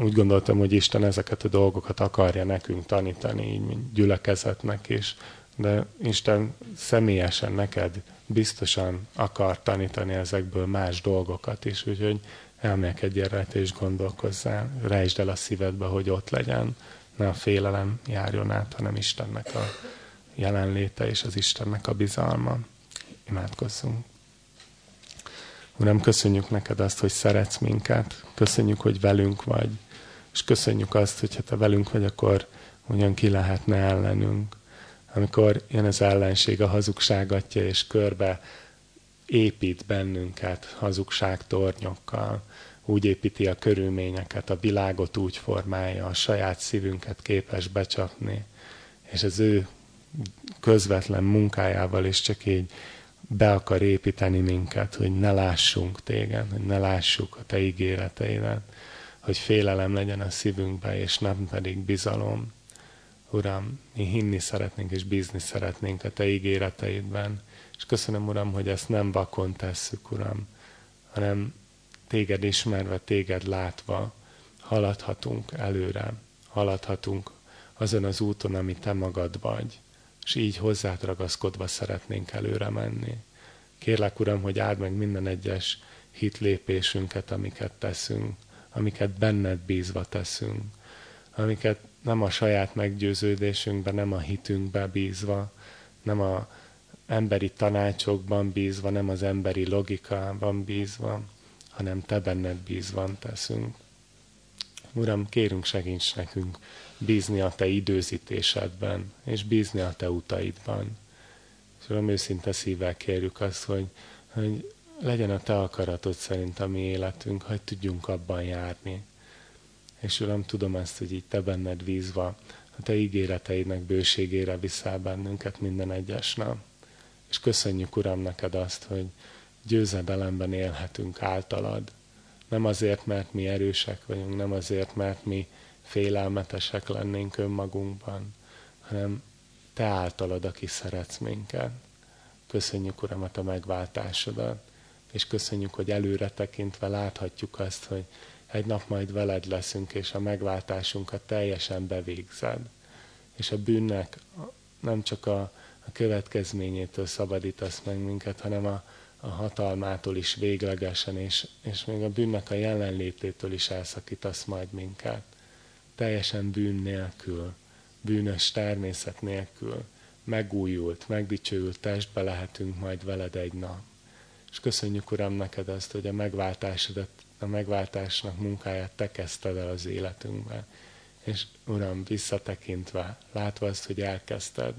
Úgy gondoltam, hogy Isten ezeket a dolgokat akarja nekünk tanítani, így mint gyülekezetnek is, de Isten személyesen neked biztosan akar tanítani ezekből más dolgokat is, úgyhogy elmélkedjél rajta és gondolkozzál, rejtsd el a szívedbe, hogy ott legyen, ne a félelem járjon át, hanem Istennek a jelenléte és az Istennek a bizalma. Imádkozzunk. Uram, köszönjük neked azt, hogy szeretsz minket, köszönjük, hogy velünk vagy, és köszönjük azt, hogy ha te velünk vagy, akkor ugyan ki lehetne ellenünk amikor jön az ellenség a hazugságatja, és körbe épít bennünket hazugságtornyokkal, úgy építi a körülményeket, a világot úgy formálja, a saját szívünket képes becsapni, és az ő közvetlen munkájával is csak így be akar építeni minket, hogy ne lássunk téged, hogy ne lássuk a te ígéreteidet, hogy félelem legyen a szívünkbe, és nem pedig bizalom. Uram, mi hinni szeretnénk és bízni szeretnénk a Te ígéreteidben. És köszönöm, Uram, hogy ezt nem vakon tesszük, Uram, hanem Téged ismerve, Téged látva haladhatunk előre, haladhatunk azon az úton, ami Te magad vagy, és így hozzád ragaszkodva szeretnénk előre menni. Kérlek, Uram, hogy áld meg minden egyes hitlépésünket, amiket teszünk, amiket benned bízva teszünk, amiket nem a saját meggyőződésünkben, nem a hitünkbe bízva, nem a emberi tanácsokban bízva, nem az emberi logikában bízva, hanem Te benned bízva teszünk. Uram, kérünk segíts nekünk bízni a Te időzítésedben, és bízni a Te utaidban. És Uram, őszinte szívvel kérjük azt, hogy, hogy legyen a Te akaratod szerint a mi életünk, hogy tudjunk abban járni, és Uram, tudom ezt, hogy így Te benned vízva, a Te ígéreteidnek bőségére viszel bennünket minden egyes nap. És köszönjük, Uram, neked azt, hogy győzedelemben élhetünk általad. Nem azért, mert mi erősek vagyunk, nem azért, mert mi félelmetesek lennénk önmagunkban, hanem Te általad, aki szeretsz minket. Köszönjük, Uram, a Te megváltásodat, és köszönjük, hogy előre tekintve láthatjuk azt, hogy egy nap majd veled leszünk, és a megváltásunkat teljesen bevégzed. És a bűnnek nem csak a, a következményétől szabadítasz meg minket, hanem a, a hatalmától is véglegesen, és, és még a bűnnek a jelenlététől is elszakítasz majd minket. Teljesen bűn nélkül, bűnös természet nélkül, megújult, megdicsőült testbe lehetünk majd veled egy nap. És köszönjük, Uram, neked azt, hogy a megváltásodat a megváltásnak munkáját te kezdted el az életünkben. És Uram, visszatekintve, látva azt, hogy elkezdted,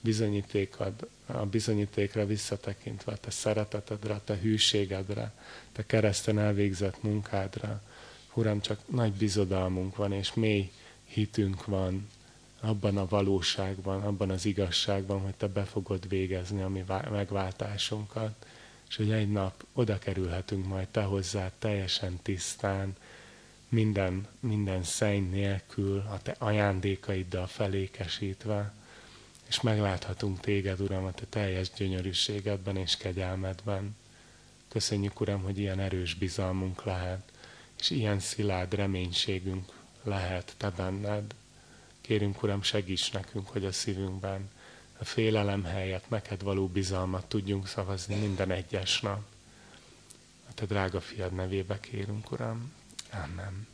bizonyítékad, a bizonyítékra visszatekintve, te szeretetedre, te hűségedre, te kereszten elvégzett munkádra, Uram, csak nagy bizodalmunk van, és mély hitünk van abban a valóságban, abban az igazságban, hogy te be fogod végezni a mi megváltásunkat és hogy egy nap oda kerülhetünk majd te hozzá teljesen tisztán, minden, minden szenny nélkül, a te ajándékaiddal felékesítve, és megláthatunk téged, Uram, a te teljes gyönyörűségedben és kegyelmedben. Köszönjük, Uram, hogy ilyen erős bizalmunk lehet, és ilyen szilárd reménységünk lehet te benned. Kérünk, Uram, segíts nekünk, hogy a szívünkben a félelem helyett neked való bizalmat tudjunk szavazni minden egyes nap. A te drága fiad nevébe kérünk, Uram. Amen.